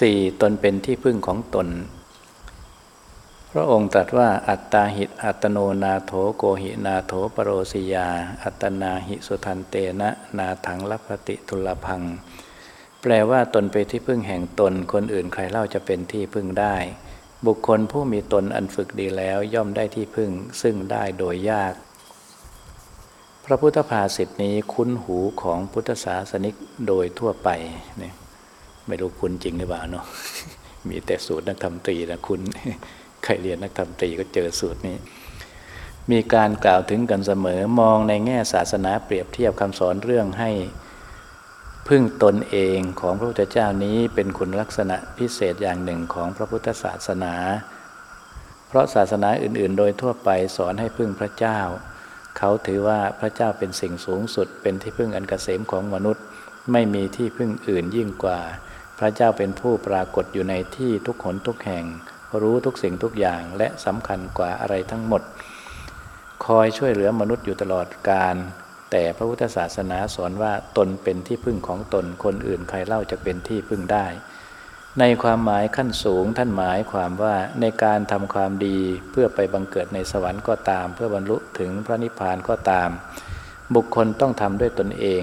สี่ตนเป็นที่พึ่งของตน พระองค์ตรัสว่าอัตตาหิตอัตโนนาโถโกหินาโถปโรสิยา อัตนาหิสุทันเตนะนาถังลัพติทุลพัง แปลว่าตนเป็นที่พึ่งแห่งตน คนอื่นใครเล่าจะเป็นที่พึ่งได้ บุคคลผู้มีตนอันฝึกดีแล้วย่อมได้ที่พึ่งซึ่งได้โดยยาก พระพุทธภาษิตนี้คุ้นหูของพุทธศาสนิกโดยทั่วไปเนี่ย ไม่รู้คุณจริงหรือเปล่าเนาะมีแต่สูตรนักธรรมตรีนะคุณใครเรียนนักธรรมตรีก็เจอสูตรนี้ มีการกล่าวถึงกันเสมอมองในแง่ศาสนาเปรียบเทียบคำสอนเรื่องให้พึ่งตนเองของพระพุทธเจ้านี้เป็นคุณลักษณะพิเศษอย่างหนึ่งของพระพุทธศาสนา เพราะศาสนาอื่น ๆ โดยทั่วไปสอนให้พึ่งพระเจ้า เขาถือว่าพระเจ้าเป็นสิ่งสูงสุดเป็นที่พึ่งอันกเกษมของมนุษย์ ไม่มีที่พึ่งอื่นยิ่งกว่า ระเจ้าเป็นผู้ปรากฏอยู่ในที่ทุกหนทุกแห่ง รู้ทุกสิ่งทุกอย่างและสำคัญกว่าอะไรทั้งหมด คอยช่วยเหลือมนุษย์อยู่ตลอดการ แต่พระพุทธศาสนาสอนว่าตนเป็นที่พึ่งของตนคนอื่นใครเล่าจะเป็นที่พึ่งได้ ในความหมายขั้นสูงท่านหมายความว่าในการทำความดีเพื่อไปบังเกิดในสวรรค์ก็ตาม เพื่อบรรลุถึงพระนิพพานก็ตาม บุคคลต้องทำด้วยตนเอง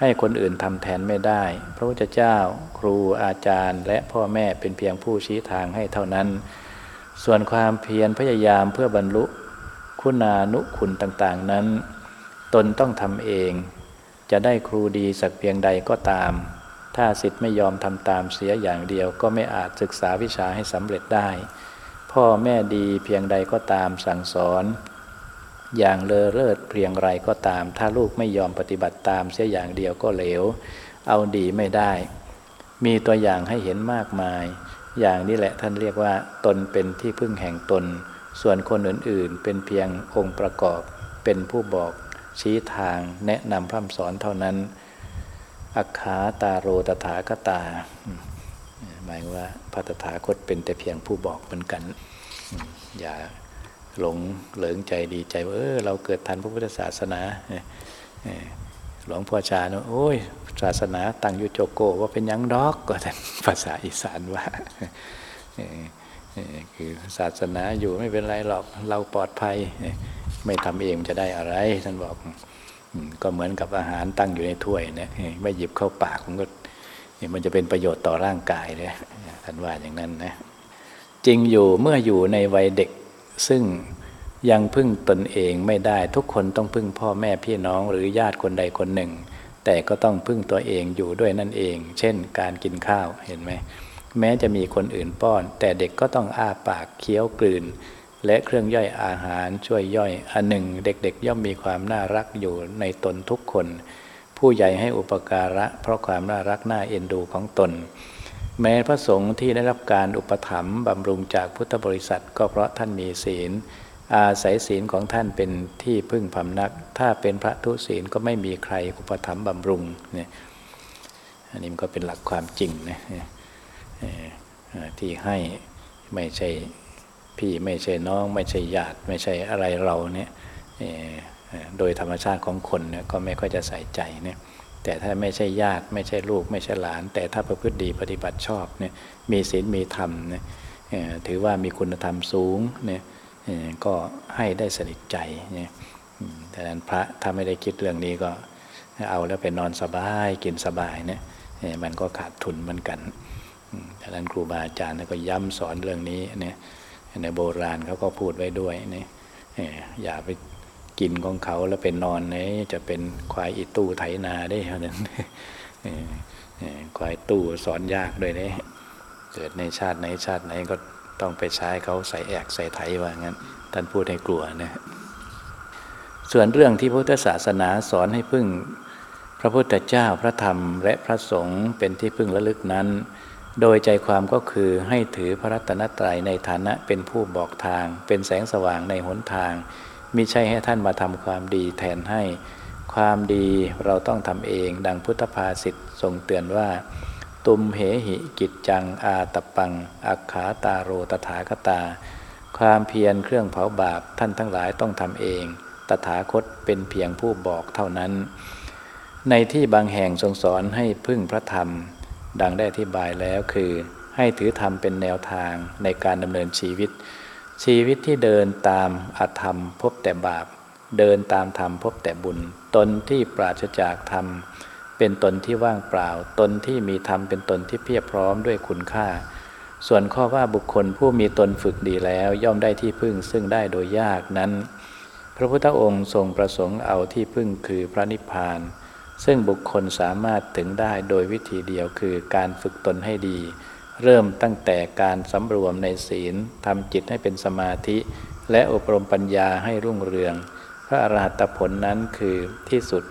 ให้คนอื่นทำแทนไม่ได้ พระพุทธเจ้า ครูอาจารย์ และพ่อแม่เป็นเพียงผู้ชี้ทางให้เท่านั้น ส่วนความเพียรพยายามเพื่อบรรลุคุณานุคุณต่างๆนั้น ตนต้องทำเอง จะได้ครูดีสักเพียงใดก็ตาม ถ้าสิทธิ์ไม่ยอมทำตามเสียอย่างเดียวก็ไม่อาจศึกษาวิชาให้สำเร็จได้ พ่อแม่ดีเพียงใดก็ตามสั่งสอน อย่างเลอเลิศเพียงไรก็ตาม ถ้าลูกไม่ยอมปฏิบัติตามเสียอย่างเดียวก็เหลว เอาดีไม่ได้ มีตัวอย่างให้เห็นมากมาย อย่างนี้แหละท่านเรียกว่า ตนเป็นที่พึ่งแห่งตน ส่วนคนอื่นๆ เป็นเพียงองค์ประกอบ เป็นผู้บอกชี้ทางแนะนำพร่ำสอนเท่านั้น อัคขาตาโรตถาคตา หมายว่าพระตถาคตเป็นแต่เพียงผู้บอกเหมือนกัน อย่า หลงเหลิงใจดีใจว่าเออเราเกิดทันพระพุทธศาสนาหลวงพ่อชาเนาะโอ้ยศาสนาตั้งอยู่โจโกว่าเป็นยังดอกก็แต่ภาษาอีสานว่าคือศาสนาอยู่ไม่เป็นไรหรอกเราปลอดภัย ไม่ทำเองจะได้อะไร ท่านบอกก็เหมือนกับอาหารตั้งอยู่ในถ้วยเนี่ยไม่หยิบเข้าปากมันก็มันจะเป็นประโยชน์ต่อร่างกายเลยท่านว่าอย่างนั้นนะจริงอยู่เมื่ออยู่ในวัยเด็ก ซึ่งยังพึ่งตนเองไม่ได้ทุกคนต้องพึ่งพ่อแม่พี่น้องหรือญาติคนใดคนหนึ่ง แต่ก็ต้องพึ่งตัวเองอยู่ด้วยนั่นเอง เช่น การกินข้าวเห็นไหมแม้จะมีคนอื่นป้อน แต่เด็กก็ต้องอ้าปากเคี้ยวกลืน และเครื่องย่อยอาหารช่วยย่อยอันหนึ่ง เด็กๆ ย่อมมีความน่ารักอยู่ในตนทุกคน ผู้ใหญ่ให้อุปการะ เพราะความน่ารักน่าเอ็นดูของตน แม้พระสงฆ์ที่ได้รับการอุปถัมภ์บำรุงจากพุทธบริษัท ก็เพราะท่านมีศีล อาศัยศีลของท่านเป็นที่พึ่งพำนัก ถ้าเป็นพระทุศีลก็ไม่มีใครอุปถัมภ์บำรุงเนี่ยอันนี้มันก็เป็นหลักความจริงนะที่ให้ไม่ใช่พี่ไม่ใช่น้อง ไม่ใช่ญาติไม่ใช่อะไรเราเนี่ยโดยธรรมชาติของคนเนี่ยก็ไม่ค่อยจะใส่ใจเนี่ย แต่ถ้าไม่ใช่ญาติ ไม่ใช่ลูก ไม่ใช่หลาน แต่ถ้าประพฤติดีปฏิบัติชอบเนี่ยมีศีลมีธรรมเนี่ยถือว่ามีคุณธรรมสูงเนี่ยก็ให้ได้สนิทใจเนี่ยแต่นั้นพระถ้าไม่ได้คิดเรื่องนี้ก็เอาแล้วไปนอนสบายกินสบายเนี่ยมันก็ขาดทุนเหมือนกันดังนั้นครูบาอาจารย์ก็ย้ำสอนเรื่องนี้เนี่ยในโบราณเขาก็พูดไว้ด้วยเนี่ยอย่าไป กินของเขาแล้วเป็นนอนไหนจะเป็นควายอีตู้ไถนาได้เท่านั้นควายตู้สอนยากด้วยเนี่ยเกิดในชาติไหนชาติไหนก็ต้องไปใช้เขาใส่แอกใส่ไถว่างั้น ท่านพูดให้กลัวนะส่วนเรื่องที่พุทธศาสนาสอนให้พึ่ง พระพุทธเจ้าพระธรรม และพระสงฆ์เป็นที่พึ่งระลึกนั้น โดยใจความก็คือให้ถือพระรัตนตรัยในฐานะเป็นผู้บอกทาง เป็นแสงสว่างในหนทาง มิใช่ให้ท่านมาทำความดีแทนให้ ความดีเราต้องทำเอง ดังพุทธภาษิตทรงเตือนว่า ตุมเหหิกิจจังอาตปัง อักขาตาโรตถาคตา ความเพียรเครื่องเผาบาปท่านทั้งหลายต้องทำเอง ตถาคตเป็นเพียงผู้บอกเท่านั้น ในที่บางแห่งทรงสอนให้พึ่งพระธรรม ดังได้อธิบายแล้วคือ ให้ถือธรรมเป็นแนวทางในการดำเนินชีวิต ชีวิตที่เดินตามอธรรมพบแต่บาป เดินตามธรรมพบแต่บุญ ตนที่ปราศจากธรรม เป็นตนที่ว่างเปล่า ตนที่มีธรรมเป็นตนที่เพียบพร้อมด้วยคุณค่า ส่วนข้อว่าบุคคลผู้มีตนฝึกดีแล้วย่อมได้ที่พึ่งซึ่งได้โดยยากนั้น พระพุทธองค์ทรงประสงค์เอาที่พึ่งคือพระนิพพาน ซึ่งบุคคลสามารถถึงได้โดยวิธีเดียวคือการฝึกตนให้ดี เริ่มตั้งแต่การสำรวมในศีลทำจิตให้เป็นสมาธิ และอบรมปัญญาให้รุ่งเรือง พระอรหัตผลนั้นคือที่สุด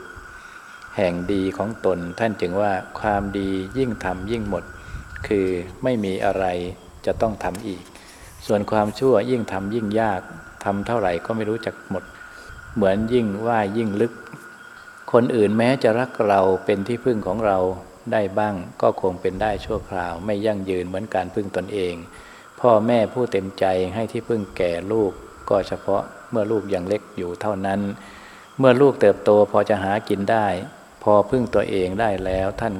แห่งดีของตนท่านจึงว่าความดียิ่งทำยิ่งหมด คือไม่มีอะไรจะต้องทำอีก ส่วนความชั่วยิ่งทำยิ่งยากทำเท่าไหร่ก็ไม่รู้จักหมด เหมือนยิ่งว่ายิ่งลึก คนอื่นแม้จะรักเราเป็นที่พึ่งของเรา ได้บ้างก็คงเป็นได้ชั่วคราว ไม่ยั่งยืนเหมือนการพึ่งตนเอง พ่อแม่ผู้เต็มใจให้ที่พึ่งแก่ลูก ก็เฉพาะเมื่อลูกยังเล็กอยู่เท่านั้น เมื่อลูกเติบโตพอจะหากินได้ พอพึ่งตัวเองได้แล้วท่าน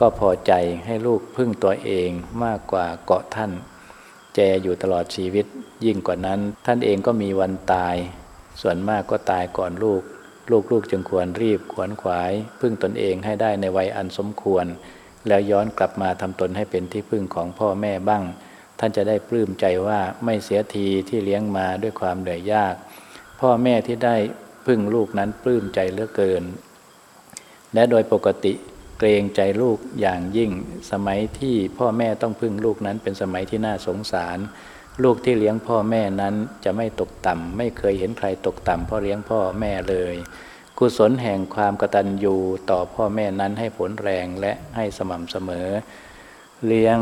ก็พอใจให้ลูกพึ่งตัวเองมากกว่าเกาะท่าน แจอยู่ตลอดชีวิตยิ่งกว่านั้น ท่านเองก็มีวันตาย ส่วนมากก็ตายก่อนลูก ลูกๆจึงควรรีบขวนขวาย พึ่งตนเองให้ได้ในวัยอันสมควร แล้วย้อนกลับมาทำตนให้เป็นที่พึ่งของพ่อแม่บ้าง ท่านจะได้ปลื้มใจว่าไม่เสียทีที่เลี้ยงมาด้วยความเหนื่อยยาก พ่อแม่ที่ได้พึ่งลูกนั้นปลื้มใจเหลือเกิน และโดยปกติเกรงใจลูกอย่างยิ่ง สมัยที่พ่อแม่ต้องพึ่งลูกนั้นเป็นสมัยที่น่าสงสาร ลูกที่เลี้ยงพ่อแม่นั้นจะไม่ตกต่ำไม่เคยเห็นใครตกต่ำเพราะเลี้ยงพ่อแม่เลย กุศลแห่งความกตัญญูต่อพ่อแม่นั้นให้ผลแรงและให้สม่ำเสมอ เลี้ยง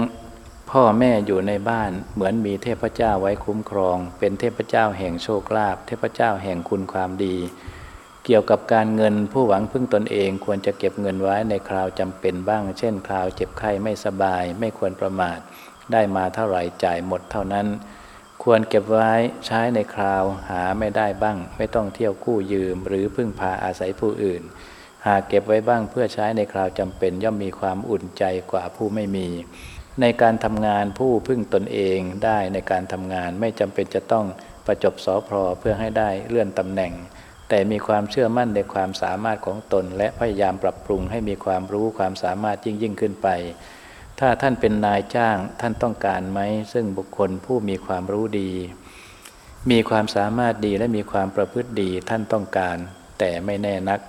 พ่อแม่อยู่ในบ้านเหมือนมีเทพเจ้าไว้คุ้มครอง เป็นเทพเจ้าแห่งโชคลาภเทพเจ้าแห่งคุณความดี เกี่ยวกับการเงินผู้หวังพึ่งตนเองควรจะเก็บเงินไว้ในคราวจำเป็นบ้าง เช่น คราวเจ็บไข้ไม่สบายไม่ควรประมาท ได้มาเท่าไหร่จ่ายหมดเท่านั้น ควรเก็บไว้ใช้ในคราวหาไม่ได้บ้าง ไม่ต้องเที่ยวกู้ยืม หรือพึ่งพาอาศัยผู้อื่น หากเก็บไว้บ้างเพื่อใช้ในคราวจำเป็นย่อมมีความอุ่นใจกว่าผู้ไม่มี ในการทำงานผู้พึ่งตนเองได้ในการทำงานไม่จำเป็นจะต้องประจบสอพอเพื่อให้ได้เลื่อนตำแหน่ง แต่มีความเชื่อมั่นในความสามารถของตน และพยายามปรับปรุงให้มีความรู้ความสามารถยิ่งยิ่งขึ้นไป ถ้าท่านเป็นนายจ้างท่านต้องการไหม ซึ่งบุคคลผู้มีความรู้ดี มีความสามารถดีและมีความประพฤติดีท่านต้องการ แต่ไม่แน่นัก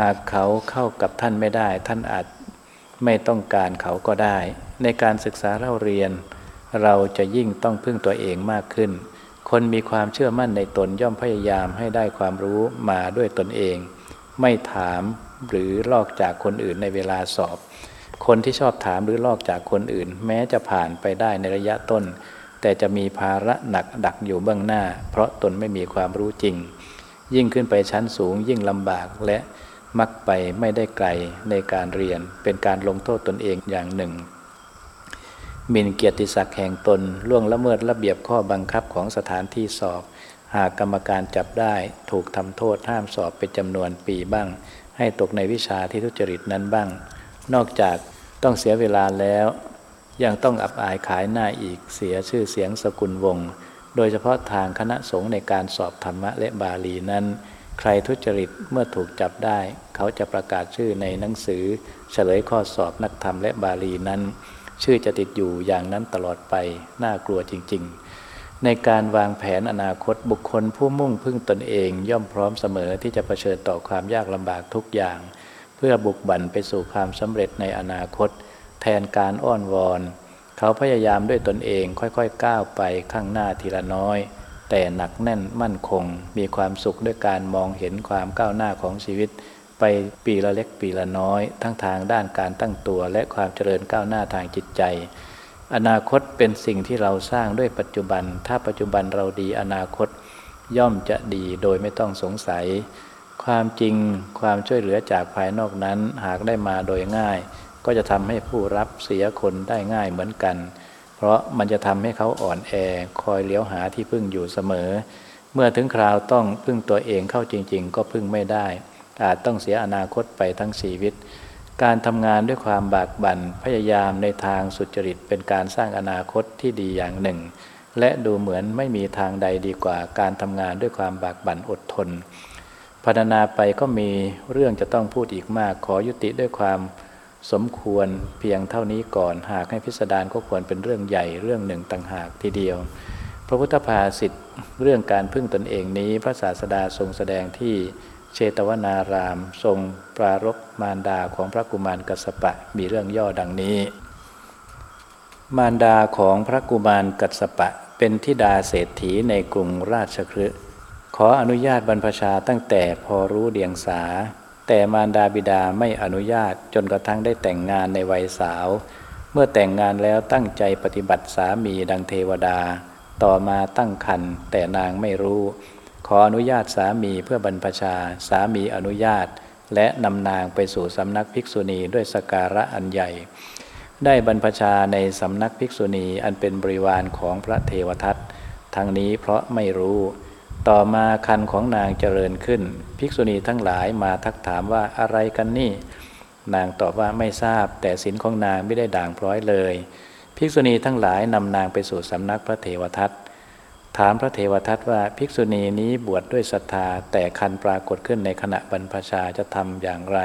หากเขาเข้ากับท่านไม่ได้ ท่านอาจไม่ต้องการเขาก็ได้ ในการศึกษาเล่าเรียน เราจะยิ่งต้องพึ่งตัวเองมากขึ้น คนมีความเชื่อมั่นในตนย่อมพยายามให้ได้ความรู้มาด้วยตนเอง ไม่ถามหรือลอกจากคนอื่นในเวลาสอบ คนที่ชอบถามหรือลอกจากคนอื่น แม้จะผ่านไปได้ในระยะต้น แต่จะมีภาระหนักดักอยู่เบื้องหน้า เพราะตนไม่มีความรู้จริง ยิ่งขึ้นไปชั้นสูง ยิ่งลำบากและมักไปไม่ได้ไกลในการเรียน เป็นการลงโทษตนเองอย่างหนึ่งหมินเกียรติศักดิ์แห่งตนล่วงละเมิดระเบียบข้อบังคับของสถานที่สอบ หากกรรมการจับได้ถูกทำโทษห้ามสอบเป็นจำนวนปีบ้าง ให้ตกในวิชาที่ทุจริตนั้นบ้าง นอกจาก ต้องเสียเวลาแล้ว ยังต้องอับอายขายหน้าอีกเสียชื่อเสียงสกุลวงศ์โดยเฉพาะทางคณะสงฆ์ในการสอบธรรมะและบาลีนั้น ใครทุจริตเมื่อถูกจับได้ เขาจะประกาศชื่อในหนังสือ เฉลยข้อสอบนักธรรมและบาลีนั้น ชื่อจะติดอยู่อย่างนั้นตลอดไปน่ากลัวจริง ๆ ในการวางแผนอนาคตบุคคลผู้มุ่งพึ่งตนเองย่อมพร้อมเสมอที่จะะเผชิญต่อความยากลำบากทุกอย่าง พื่อบุกบั่นไปสู่ความสำเร็จในอนาคต แทนการอ้อนวอน เขาพยายามด้วยตนเองค่อยๆก้าวไปข้างหน้าทีละน้อย แต่หนักแน่นมั่นคง มีความสุขด้วยการมองเห็นความก้าวหน้าของชีวิต ไปปีละเล็กปีละน้อย ทั้งทางด้านการตั้งตัวและความเจริญก้าวหน้าทางจิตใจ อนาคตเป็นสิ่งที่เราสร้างด้วยปัจจุบัน ถ้าปัจจุบันเราดีอนาคต ย่อมจะดีโดยไม่ต้องสงสัย ความจริงความช่วยเหลือจากภายนอกนั้น หากได้มาโดยง่าย ก็จะทำให้ผู้รับเสียคนได้ง่ายเหมือนกัน เพราะมันจะทำให้เขาอ่อนแอคอยเลี้ยวหาที่พึ่งอยู่เสมอ เมื่อถึงคราวต้องพึ่งตัวเองเข้าจริง ๆ ก็พึ่งไม่ได้ อาจต้องเสียอนาคตไปทั้งชีวิต การทำงานด้วยความบากบัน่นพยายามในทางสุจริตเป็นการสร้างอนาคตที่ดีอย่างหนึ่ง และดูเหมือนไม่มีทางใดดีกว่าการทำงานด้วยความบากบั่นอดทน พัฒนาไปก็มีเรื่องจะต้องพูดอีกมาก ขอยุติด้วยความสมควรเพียงเท่านี้ก่อน หากให้พิสดารก็ควรเป็นเรื่องใหญ่เรื่องหนึ่งต่างหากทีเดียว พระพุทธภาษิตเรื่องการพึ่งตนเองนี้ พระศาสดาทรงแสดงที่เชตวนาราม ทรงปรารบมารดาของพระกุมารกัสปะมีเรื่องย่อดังนี้ มารดาของพระกุมารกัสปะเป็นทิดาเศรษฐีในกรุงราชคฤห์ ขออนุญาตบรรพชาตั้งแต่พอรู้เดียงสา แต่มารดาบิดาไม่อนุญาตจนกระทั่งได้แต่งงานในวัยสาว เมื่อแต่งงานแล้วตั้งใจปฏิบัติสามีดังเทวดา ต่อมาตั้งคันแต่นางไม่รู้ ขออนุญาตสามีเพื่อบรรพชาสามีอนุญาต และนำนางไปสู่สำนักภิกษุณีด้วยสการะอันใหญ่ ได้บรรพชาในสำนักภิกษุณีอันเป็นบริวารของพระเทวทัตทั้งนี้เพราะไม่รู้ ต่อมาคันของนางเจริญขึ้น ภิกษุณีทั้งหลายมาทักถามว่าอะไรกันนี่ นางตอบว่าไม่ทราบ แต่สินของนางไม่ได้ด่างพร้อยเลย ภิกษุณีทั้งหลายนำนางไปสู่สำนักพระเทวทัตถามพระเทวทัตว่าภิกษุณีนี้บวชดด้วยศรัทธา แต่คันปรากฏขึ้นในขณะบรรพชาจะทำอย่างไร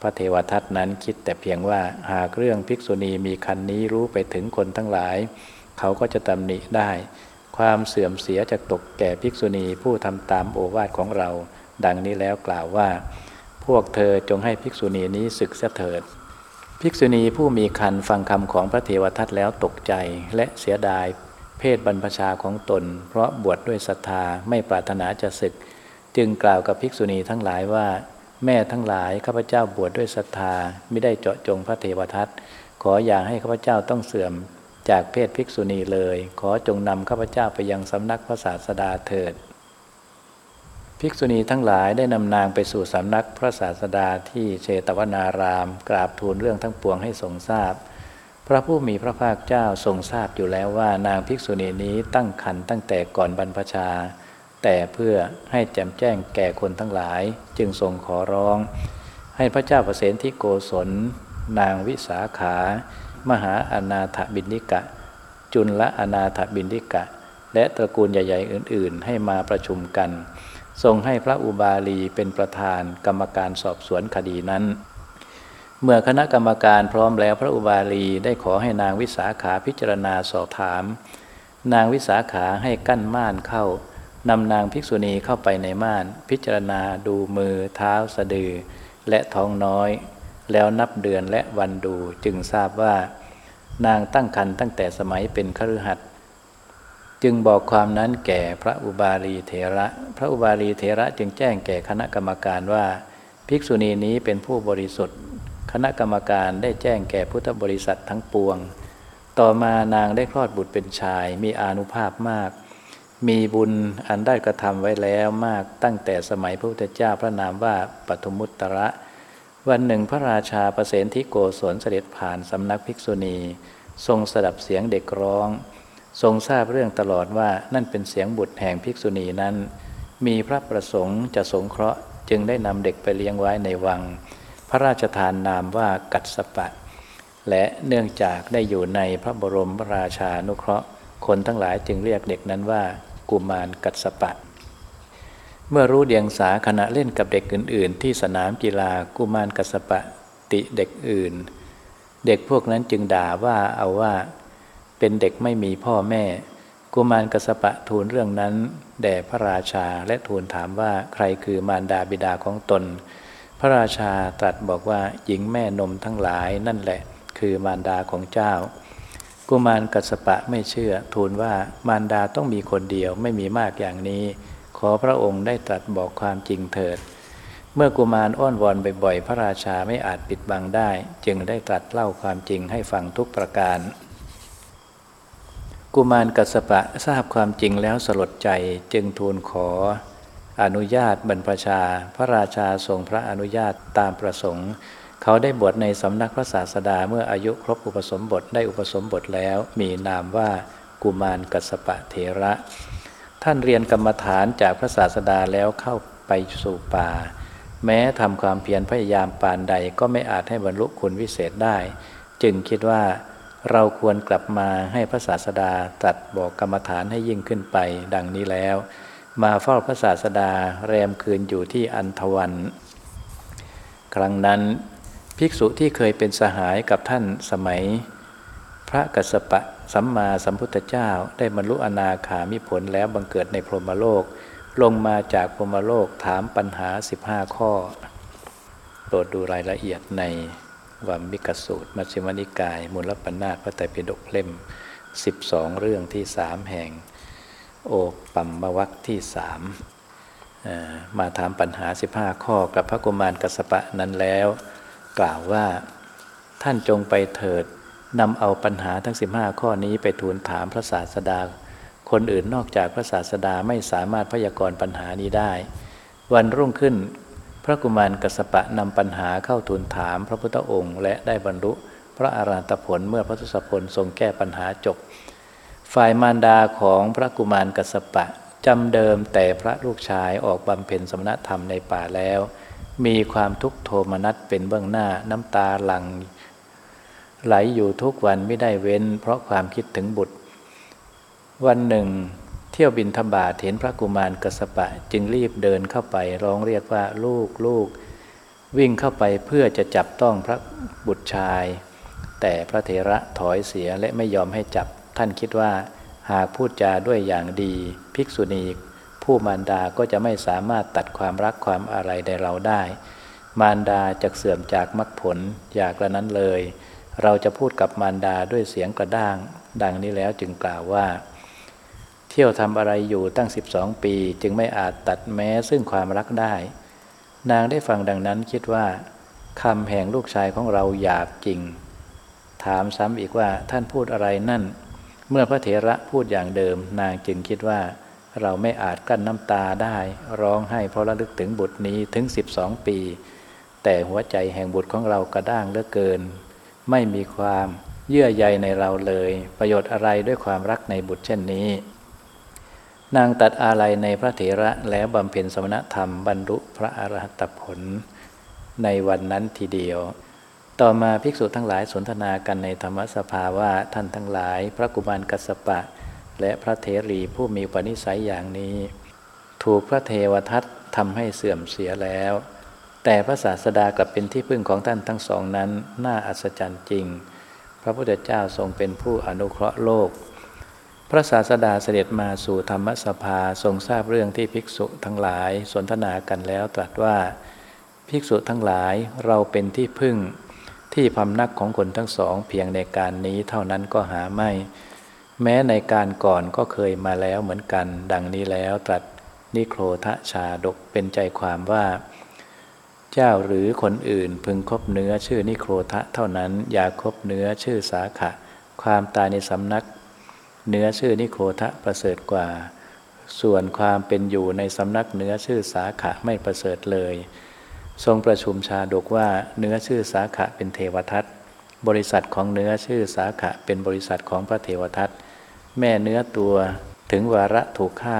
พระเทวทัตนั้นคิดแต่เพียงว่าหากเรื่องภิกษุณีมีคันนี้รู้ไปถึงคนทั้งหลาย เขาก็จะตำหนิได้ ความเสื่อมเสียจะตกแก่ภิกษุณีผู้ทำตามโอวาทของเรา ดังนี้แล้วกล่าวว่า พวกเธอจงให้ภิกษุณีนี้ศึกเสถิด ภิกษุณีผู้มีคันฟังคำของพระเทวทัตแล้วตกใจและเสียดาย เพศบรรพชาของตน เพราะบวชดด้วยศรัทธาไม่ปรารถนาจะศึก จึงกล่าวกับภิกษุณีทั้งหลายว่า แม่ทั้งหลายข้าพเจ้าบวชดด้วยศรัทธาไม่ได้เจาะจงพระเทวทัตขออย่าให้ข้าพเจ้าต้องเสื่อม จากเพศภิกษุณีเลย ขอจงนำข้าพเจ้าไปยังสำนักพระศาสดาเถิด ภิกษุณีทั้งหลายได้นำนางไปสู่สำนักพระศาสดาที่เชตวนาราม กราบทูลเรื่องทั้งปวงให้ทรงทราบพพระผู้มีพระภาคเจ้าทรงทราบอยู่แล้วว่านางภิกษุณีนี้ตั้งคันตั้งแต่ก่อนบรรพชา แต่เพื่อให้แจ่มแจ้งแก่คนทั้งหลาย จึงทรงขอร้อง ให้พระเจ้าประเสนที่โกศลนางวิสาขา มหาอนาถบินิกะ จุลละอนาถบินิกะ และตระกูลใหญ่ ๆ อื่น ๆ ให้มาประชุมกัน ทรงให้พระอุบาลีเป็นประธานกรรมการสอบสวนคดีนั้น เมื่อคณะกรรมการพร้อมแล้วพระอุบาลีได้ขอให้นางวิสาขาพิจารณาสอบถาม นางวิสาขาให้กั้นม่านเข้านำนางภิกษุณีเข้าไปในม่าน พิจารณาดูมือเท้าสะดือ และท้องน้อย แล้วนับเดือนและวันดูจึงทราบว่านางตั้งครรภ์ตั้งแต่สมัยเป็นคฤหัสถ์จึงบอกความนั้นแก่พระอุบาลีเถระ พระอุบาลีเถระจึงแจ้งแก่คณะกรรมการว่า ภิกษุณีนี้เป็นผู้บริสุทธิ์ คณะกรรมการได้แจ้งแก่พุทธบริษัททั้งปวง ต่อมานางได้คลอดบุตรเป็นชาย มีอานุภาพมาก มีบุญอันได้กระทำไว้แล้วมากตั้งแต่สมัยพระพุทธเจ้าพระนามว่าปฐมุตตระ วันหนึ่งพระราชาประเสนที่โกศลเสด็จผ่านสำนักภิกษุณี ทรงสดับเสียงเด็กร้อง ทรงทราบเรื่องตลอดว่านั่นเป็นเสียงบุตรแห่งภิกษุณีนั้น มีพระประสงค์จะสงเคราะห์จึงได้นำเด็กไปเลี้ยงไว้ในวัง พระราชทานนามว่ากัตสปะ และเนื่องจากได้อยู่ในพระบรมราชานุเคราะห์ คนทั้งหลายจึงเรียกเด็กนั้นว่า กุมารกัตสปะ เมื่อรู้เดียงสาขณะเล่นกับเด็กอื่น ๆ ที่สนามกีฬากุมารกัสปะติเด็กอื่น เด็กพวกนั้นจึงด่าว่าเอาว่าเป็นเด็กไม่มีพ่อแม่ กุมารกัสปะทูลเรื่องนั้น แด่พระราชาและทูลถามว่าใครคือมารดาบิดาของตน พระราชาตรัสบอกว่าหญิงแม่นมทั้งหลายนั่นแหละคือมารดาของเจ้า กุมารกัสปะไม่เชื่อทูลว่ามารดาต้องมีคนเดียวไม่มีมากอย่างนี้ อพระองค์ได้ตรัสบอกความจริงเถิด เมื่อกุมารอ้อนวอนบ่อยๆ พระราชาไม่อาจปิดบังได้ จึงได้ตรัสเล่าความจริงให้ฟังทุกประการ กุมารกัสปะทราบความจริงแล้วสลดใจจึงทูลขอ อนุญาตบรรพชา พระราชาทรงพระอนุญาตตามประสงค์เขาได้บวชในสำนักพระศาสดาเมื่ออายุครบอุปสมบทได้อุปสมบทแล้วมีนามว่ากุมารกัสปะเทระ ท่านเรียนกรรมฐานจากพระศาสดาแล้วเข้าไปสู่ป่า แม้ทำความเพียรพยายามปานใดก็ไม่อาจให้บรรลุคุณวิเศษได้ จึงคิดว่าเราควรกลับมาให้พระศาสดาตรัสบอกกรรมฐานให้ยิ่งขึ้นไป ดังนี้แล้ว มาเฝ้าพระศาสดาแรมคืนอยู่ที่อันทวัน ครั้งนั้น ภิกษุที่เคยเป็นสหายกับท่านสมัย ระกัสสปะสัมมาสัมพุทธเจ้าได้บรรลุอนาคามิผลแล้วบังเกิดในพรหมโลก ลงมาจากพรหมโลกถามปัญหา 15 ข้อ โปรดดูรายละเอียดในวัมมิกสูตร มัชฌิมนิกาย มูลปัญนาตพระไตรปิฎกเล่ม 12 เรื่องที่สามแห่ง โอปัมมวัคที่สามมาถามปัญหา 15 ข้อกับพระกุมารกัสปะนั้นแล้ว กล่าวว่าท่านจงไปเถิด นำเอาปัญหาทั้ง 15 ข้อนี้ไปทูลถามพระศาสดา คนอื่นนอกจากพระศาสดาไม่สามารถพยากรณ์ปัญหานี้ได้ วันรุ่งขึ้น พระกุมารกสปะนำปัญหาเข้าทูลถามพระพุทธองค์ และได้บรรลุพระอารันตผลเมื่อพระทศพลทรงแก้ปัญหาจบ ฝ่ายมารดาของพระกุมารกสปะจำเดิมแต่พระลูกชายออกบำเพ็ญสมณธรรมในป่าแล้ว มีความทุกโทมนัสเป็นเบื้องหน้าน้ำตาหลัง ไหลอยู่ทุกวันไม่ได้เว้น เพราะความคิดถึงบุตร วันหนึ่ง เที่ยวบินธบาเห็นพระกุมารกสปะ จึงรีบเดินเข้าไปร้องเรียกว่าลูกลูกวิ่งเข้าไปเพื่อจะจับต้องพระบุตรชาย แต่พระเถระถอยเสียและไม่ยอมให้จับ ท่านคิดว่าหากพูดจาด้วยอย่างดี ภิกษุณีผู้มารดาก็จะไม่สามารถตัดความรักความอะไรในเราได้ มารดาจะเสื่อมจากมรรคผลอยากระนั้นเลย เราจะพูดกับมารดาด้วยเสียงกระด้าง ดังนี้แล้วจึงกล่าวว่า เที่ยวทำอะไรอยู่ตั้ง 12 ปี จึงไม่อาจตัดแม้ซึ่งความรักได้ นางได้ฟังดังนั้นคิดว่าคำแห่งลูกชายของเราหยาบจริง ถามซ้ำอีกว่าท่านพูดอะไรนั่น เมื่อพระเถระพูดอย่างเดิม นางจึงคิดว่า เราไม่อาจกั้นน้ำตาได้ ร้องให้เพราะระลึกถึงบุตรนี้ถึง 12 ปี แต่หัวใจแห่งบุตรของเรากระด้างเหลือเกิน ไม่มีความเยื่อใยในเราเลย ประโยชน์อะไรด้วยความรักในบุตรเช่นนี้ นางตัดอาลัยในพระเถระแล้วบำเพ็ญสมณธรรมบรรลุพระอรหัตผล ในวันนั้นทีเดียว ต่อมาภิกษุทั้งหลายสนทนากันในธรรมสภาว่าท่านทั้งหลาย พระกุมารกัสปะ และพระเถรีผู้มีปณิสัยอย่างนี้ ถูกพระเทวทัตทำให้เสื่อมเสียแล้ว แต่พระศาสดากลับเป็นที่พึ่งของท่านทั้งสองนั้น น่าอัศจรรย์จริง พระพุทธเจ้าทรงเป็นผู้อนุเคราะห์โลก พระศาสดาเสด็จมาสู่ธรรมสภาทรงทราบเรื่องที่ภิกษุทั้งหลายสนทนากันแล้วตรัสว่า ภิกษุทั้งหลายเราเป็นที่พึ่งที่พำนักของคนทั้งสองเพียงในการนี้เท่านั้นก็หาไม่ แม้ในการก่อนก็เคยมาแล้วเหมือนกัน ดังนี้แล้วตรัสนิโครทะชาดกเป็นใจความว่า เจ้าหรือคนอื่นพึงคบเนื้อชื่อนิโครทะเท่านั้น อย่าคบเนื้อชื่อสาขะ ความตายในสำนัก เนื้อชื่อนิโครทะประเสริฐกว่า ส่วนความเป็นอยู่ในสำนักเนื้อชื่อสาขะไม่ประเสริฐเลย ทรงประชุมชาดกว่าเนื้อชื่อสาขะเป็นเทวทัตบริษัทของเนื้อชื่อสาขะเป็นบริษัทของพระเทวทัตแม่เนื้อตัวถึงวาระถูกฆ่า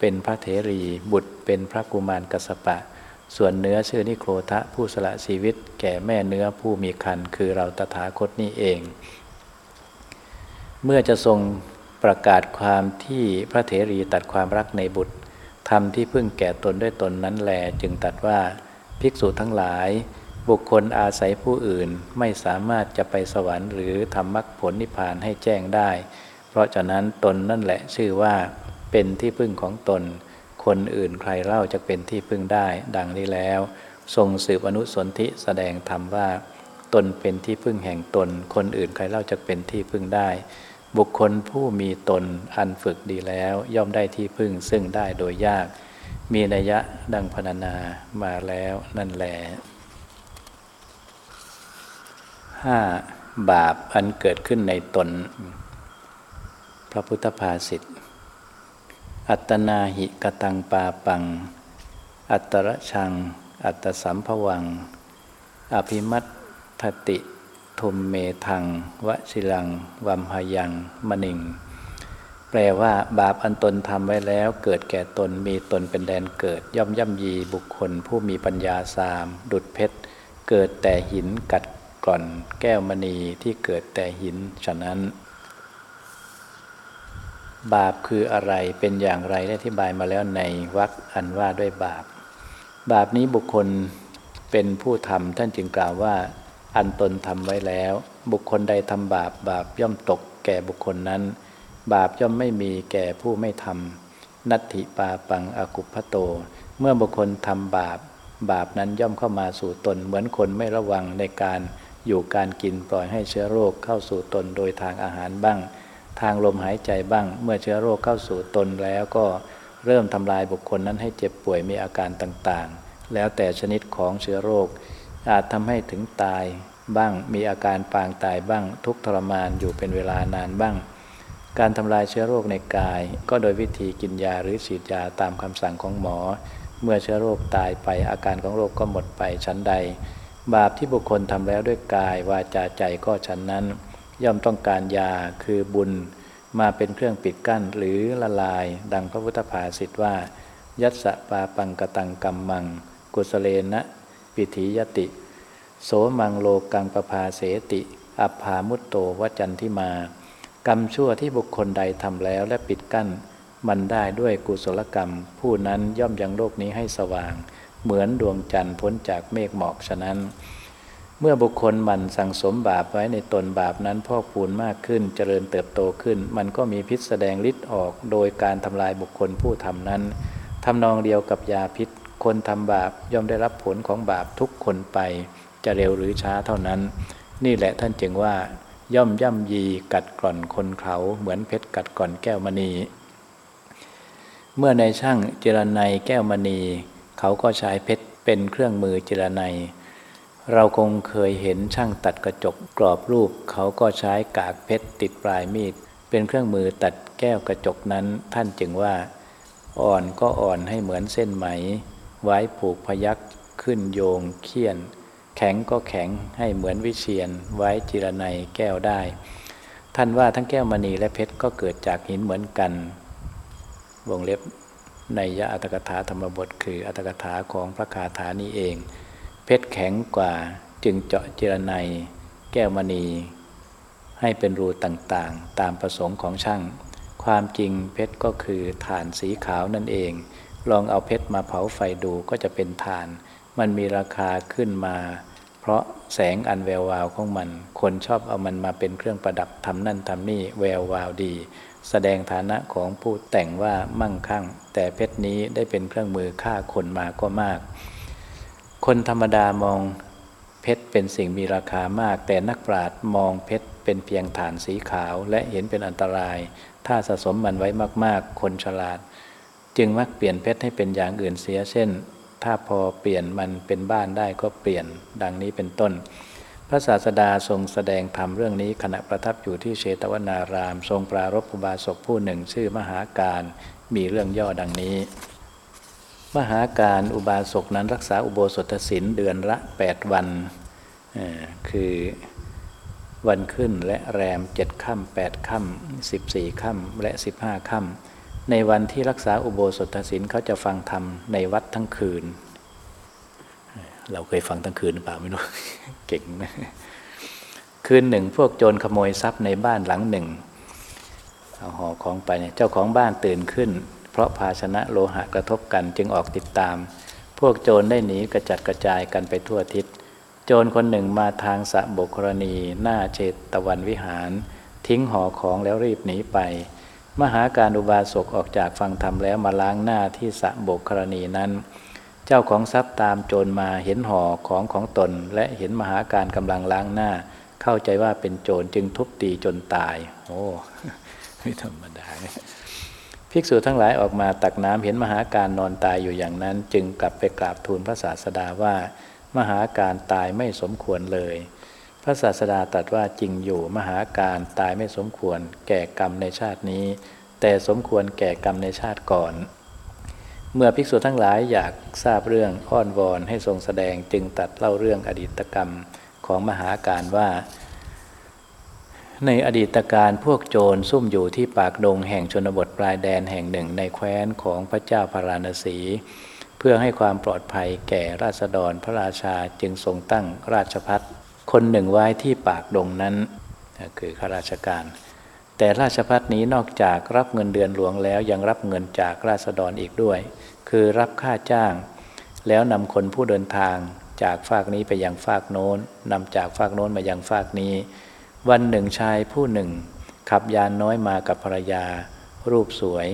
เป็นพระเถรีบุตรเป็นพระกุมารกสปะ ส่วนเนื้อชื่อนิโครทะผู้สละชีวิต แก่แม่เนื้อผู้มีคันคือเราตถาคตนี่เอง เมื่อจะทรงประกาศความที่พระเถรีตัดความรักในบุตรทำที่พึ่งแก่ตนด้วยตนนั้นแล จึงตัดว่าภิกษุทั้งหลาย บุคคลอาศัยผู้อื่นไม่สามารถจะไปสวรรค์หรือทำมรรคผลนิพพานให้แจ้งได้ เพราะฉะนั้นตนนั่นแหละชื่อว่าเป็นที่พึ่งของตน คนอื่นใครเล่าจะเป็นที่พึ่งได้ ดังนี้แล้ว ทรงสืบอนุสนธิแสดงธรรมว่า ตนเป็นที่พึ่งแห่งตน คนอื่นใครเล่าจะเป็นที่พึ่งได้ บุคคลผู้มีตนอันฝึกดีแล้ว ย่อมได้ที่พึ่งซึ่งได้โดยยาก มีนัยยะดังพนานามาแล้วนั่นแหละห้าบาปอันเกิดขึ้นในตน พระพุทธภาษิต อัตนาหิกตังปาปัง อัตระชัง อัตสัมภวัง อภิมัตถติทุมเมทังวชิลัง วัมหยังมณิง แปลว่าบาปอันตนทำไว้แล้ว เกิดแก่ตนมีตนเป็นแดนเกิด ย่อมย่ำยีบุคคลผู้มีปัญญาสาม ดุดเพชร เกิดแต่หินกัดกร่อน แก้วมณีที่เกิดแต่หินฉะนั้น บาปคืออะไรเป็นอย่างไรได้อธิบายมาแล้วในวรรคอันว่าด้วยบาป บาปนี้บุคคลเป็นผู้ทำท่านจึงกล่าวว่า อันตนทำไว้แล้ว บุคคลใดทำบาป บาปย่อมตกแก่บุคคลนั้น บาปย่อมไม่มีแก่ผู้ไม่ทำนัตถิปาปังอากุพโต เมื่อบุคคลทำบาป บาปนั้นย่อมเข้ามาสู่ตน เหมือนคนไม่ระวังในการอยู่การกินปล่อยให้เชื้อโรคเข้าสู่ตนโดยทางอาหารบ้าง ทางลมหายใจบ้าง เมื่อเชื้อโรคเข้าสู่ตนแล้วก็เริ่มทำลายบุคคลนั้นให้เจ็บป่วยมีอาการต่างๆ แล้วแต่ชนิดของเชื้อโรค อาจทำให้ถึงตายบ้างมีอาการปางตายบ้าง ทุกทรมานอยู่เป็นเวลานานบ้าง การทำลายเชื้อโรคในกาย ก็โดยวิธีกินยาหรือฉีดยาตามคำสั่งของหมอ เมื่อเชื้อโรคตายไปอาการของโรคก็หมดไปชั้นใด บาปที่บุคคลทำแล้วด้วยกายวาจาใจก็ฉันนั้น ย่อมต้องการยาคือบุญมาเป็นเครื่องปิดกั้นหรือละลาย ดังพระพุทธภาษิตว่า ยัสสะปาปังกตังกัมมัง กุสเลนะ ปิถิยติ โสมังโลกังประภาเสติ อัภามุตโตวจันทิมา กรรมชั่วที่บุคคลใดทำแล้วและปิดกั้น มันได้ด้วยกุศลกรรม ผู้นั้นย่อมยังโลกนี้ให้สว่าง เหมือนดวงจันทร์พ้นจากเมฆหมอกฉะนั้น เมื่อบุคคลหมันสั่งสมบาปไว้ในตนบาปนั้นพอกพูนมากขึ้นเจริญเติบโตขึ้น มันก็มีพิษแสดงฤทธิ์ออกโดยการทำลายบุคคลผู้ทำนั้นทำนองเดียวกับยาพิษ คนทำบาปย่อมได้รับผลของบาปทุกคนไป จะเร็วหรือช้าเท่านั้น นี่แหละท่านจึงว่า ย่อมย่ำยีกัดกร่อนคนเขาเหมือนเพชรกัดกร่อนแก้วมณี เมื่อในช่างเจรไนแก้วมณี เขาก็ใช้เพชรเป็นเครื่องมือเจรไน เราคงเคยเห็นช่างตัดกระจกกรอบรูป เขาก็ใช้กากเพชรติดปลายมีด เป็นเครื่องมือตัดแก้วกระจกนั้น ท่านจึงว่า อ่อนก็อ่อนให้เหมือนเส้นไหม ไว้ผูกพยักขึ้นโยงเคี่ยน แข็งก็แข็งให้เหมือนวิเชียนไว้จิรนัยแก้วได้ ท่านว่าทั้งแก้วมณีและเพชรก็เกิดจากหินเหมือนกันวงเล็บในยะอัตถกถาธรรมบทคืออัตถกถาของพระคาถานี้เอง ชรแข็งกว่าจึงเจาะเจิรนัยแก้วมณี ให้เป็นรูต่างๆ ตามประสงค์ของช่าง ความจริงเพชรก็คือฐานสีขาวนั่นเอง ลองเอาเพชรมาเผาไฟดูก็จะเป็นฐาน มันมีราคาขึ้นมา เพราะแสงอันแวววาวของมัน คนชอบเอามันมาเป็นเครื่องประดับทำนั่นทำนี่แวววาวดี แสดงฐานะของผู้แต่งว่ามั่งคั่ง แต่เพชรนี้ได้เป็นเครื่องมือฆ่าคนมาก็มาก คนธรรมดามองเพชรเป็นสิ่งมีราคามาก แต่นักปราชญ์มองเพชรเป็นเพียงฐานสีขาว และเห็นเป็นอันตราย ถ้าสะสมมันไว้มาก ๆ คนฉลาด จึงมักเปลี่ยนเพชรให้เป็นอย่างอื่นเสีย เช่น ถ้าพอเปลี่ยนมันเป็นบ้านได้ก็เปลี่ยนดังนี้เป็นต้น พระศาสดาทรงแสดงธรรมเรื่องนี้ขณะประทับอยู่ที่เชตวนาราม ทรงปรารภอุบาสกผู้หนึ่งชื่อมหาการ มีเรื่องย่อดังนี้ มหาการอุบาสกนั้นรักษาอุโบสถศีลเดือนละ 8 วันคือวันขึ้นและแรมเจ็ดค่ำแปดค่ำสิบสี่ค่ำและสิบห้าค่ำในวันที่รักษาอุโบสถศีลเขาจะฟังธรรมในวัดทั้งคืน เราเคยฟังทั้งคืนหรือเปล่าไม่รู้เก่งนะคืนหนึ่งพวกโจรขโมยทรัพย์ในบ้านหลังหนึ่งเอาห่อของไปเนี่ยเจ้าของบ้านตื่นขึ้น เพราะภาชนะโลหะกระทบกันจึงออกติดตาม พวกโจรได้หนีกระจัดกระจายกันไปทั่วทิศ โจรคนหนึ่งมาทางสะบกรณี หน้าเจตวันวิหาร ทิ้งห่อของแล้วรีบหนีไป มหาการอุบาสกออกจากฟังธรรมแล้วมาล้างหน้าที่สะบกรณีนั้น เจ้าของทรัพย์ตามโจรมาเห็นห่อของของตน และเห็นมหาการกำลังล้างหน้า เข้าใจว่าเป็นโจรจึงทุบตีจนตาย โอ้ไม่ธรรมดา ภิกษุทั้งหลายออกมาตักน้ำเห็นมหาการนอนตายอยู่อย่างนั้น จึงกลับไปกราบทูลพระศาสดาว่า มหาการตายไม่สมควรเลย พระศาสดาตรัสว่าจริงอยู่มหาการตายไม่สมควร แก่กรรมในชาตินี้ แต่สมควรแก่กรรมในชาติก่อน เมื่อภิกษุทั้งหลายอยากทราบเรื่องอ้อนวอนให้ทรงแสดงจึงตัดเล่าเรื่องอดีตกรรมของมหาการว่า ในอดีตการพวกโจรซุ่มอยู่ที่ปากดงแห่งชนบทปลายแดนแห่งหนึ่งในแคว้นของพระเจ้าพาราณสี เพื่อให้ความปลอดภัยแก่ราษฎรพระราชาจึงทรงตั้งราชพัฒคนหนึ่งไว้ที่ปากดงนั้นคือข้าราชการ แต่ราชพัฒนี้นอกจากรับเงินเดือนหลวงแล้วยังรับเงินจากราษฎรอีกด้วย คือรับค่าจ้าง แล้วนำคนผู้เดินทางจากฝากนี้ไปยังฝากโน้นนำจากฝากโน้นมายังฝากนี้ วันหนึ่งชายผู้หนึ่ง ขับยานน้อยมากับภรรยา รูปสวย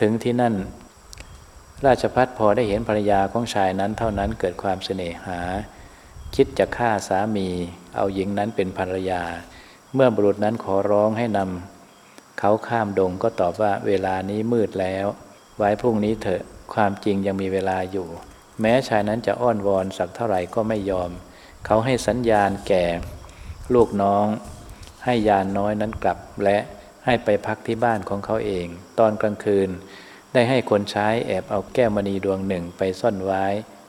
ถึงที่นั่น ราชพัฒพอได้เห็นภรรยาของชายนั้นเท่านั้นเกิดความเสน่หา คิดจะฆ่าสามี เอาหญิงนั้นเป็นภรรยา เมื่อบุรุษนั้นขอร้องให้นำเขาข้ามดงก็ตอบว่าเวลานี้มืดแล้ว ไว้พรุ่งนี้เถอะความจริงยังมีเวลาอยู่ แม้ชายนั้นจะอ้อนวอนสักเท่าไหร่ก็ไม่ยอม เขาให้สัญญาณแก่ ลูกน้อง ให้ยานน้อยนั้นกลับและให้ไปพักที่บ้านของเขาเอง ตอนกลางคืน ได้ให้คนใช้แอบเอาแก้วมณีดวงหนึ่งไปซ่อนไว้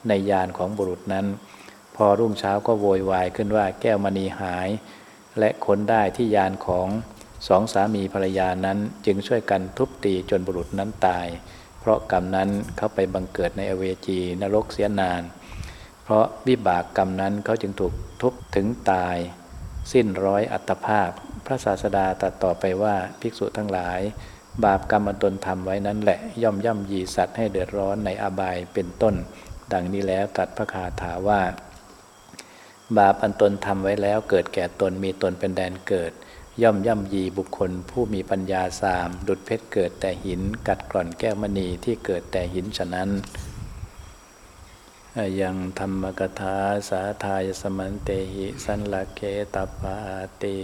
ในยานของบุรุษนั้น พอรุ่งเช้าก็โวยวายขึ้นว่าแก้วมณีหาย และค้นได้ที่ยานของสองสามีภรรยานั้นจึงช่วยกันทุบตีจนบุรุษนั้นตาย เพราะกรรมนั้นเขาไปบังเกิดในอเวจีนรกเสียนาน เพราะวิบากกรรมนั้นเขาจึงถูกทุบถึงตาย สิ้นร้อยอัตภาพ พระศาสดาตัดต่อไปว่าภิกษุทั้งหลาย บาปกรรมอันตนทำไว้นั้นแหละ ย่อมย่ำยีสัตว์ให้เดือดร้อนในอบายเป็นต้น ดังนี้แล้วตัดพระคาถาว่า บาปอันตนทำไว้แล้วเกิดแก่ตนมีตนเป็นแดนเกิด ย่อมย่ำยีบุคคล ผู้มีปัญญาสาม ดุดเพชรเกิดแต่หิน กัดกร่อนแก้วมณีที่เกิดแต่หินฉะนั้น ยังธรรมกถาสาทายสมันเตหิสันลเกตปาติ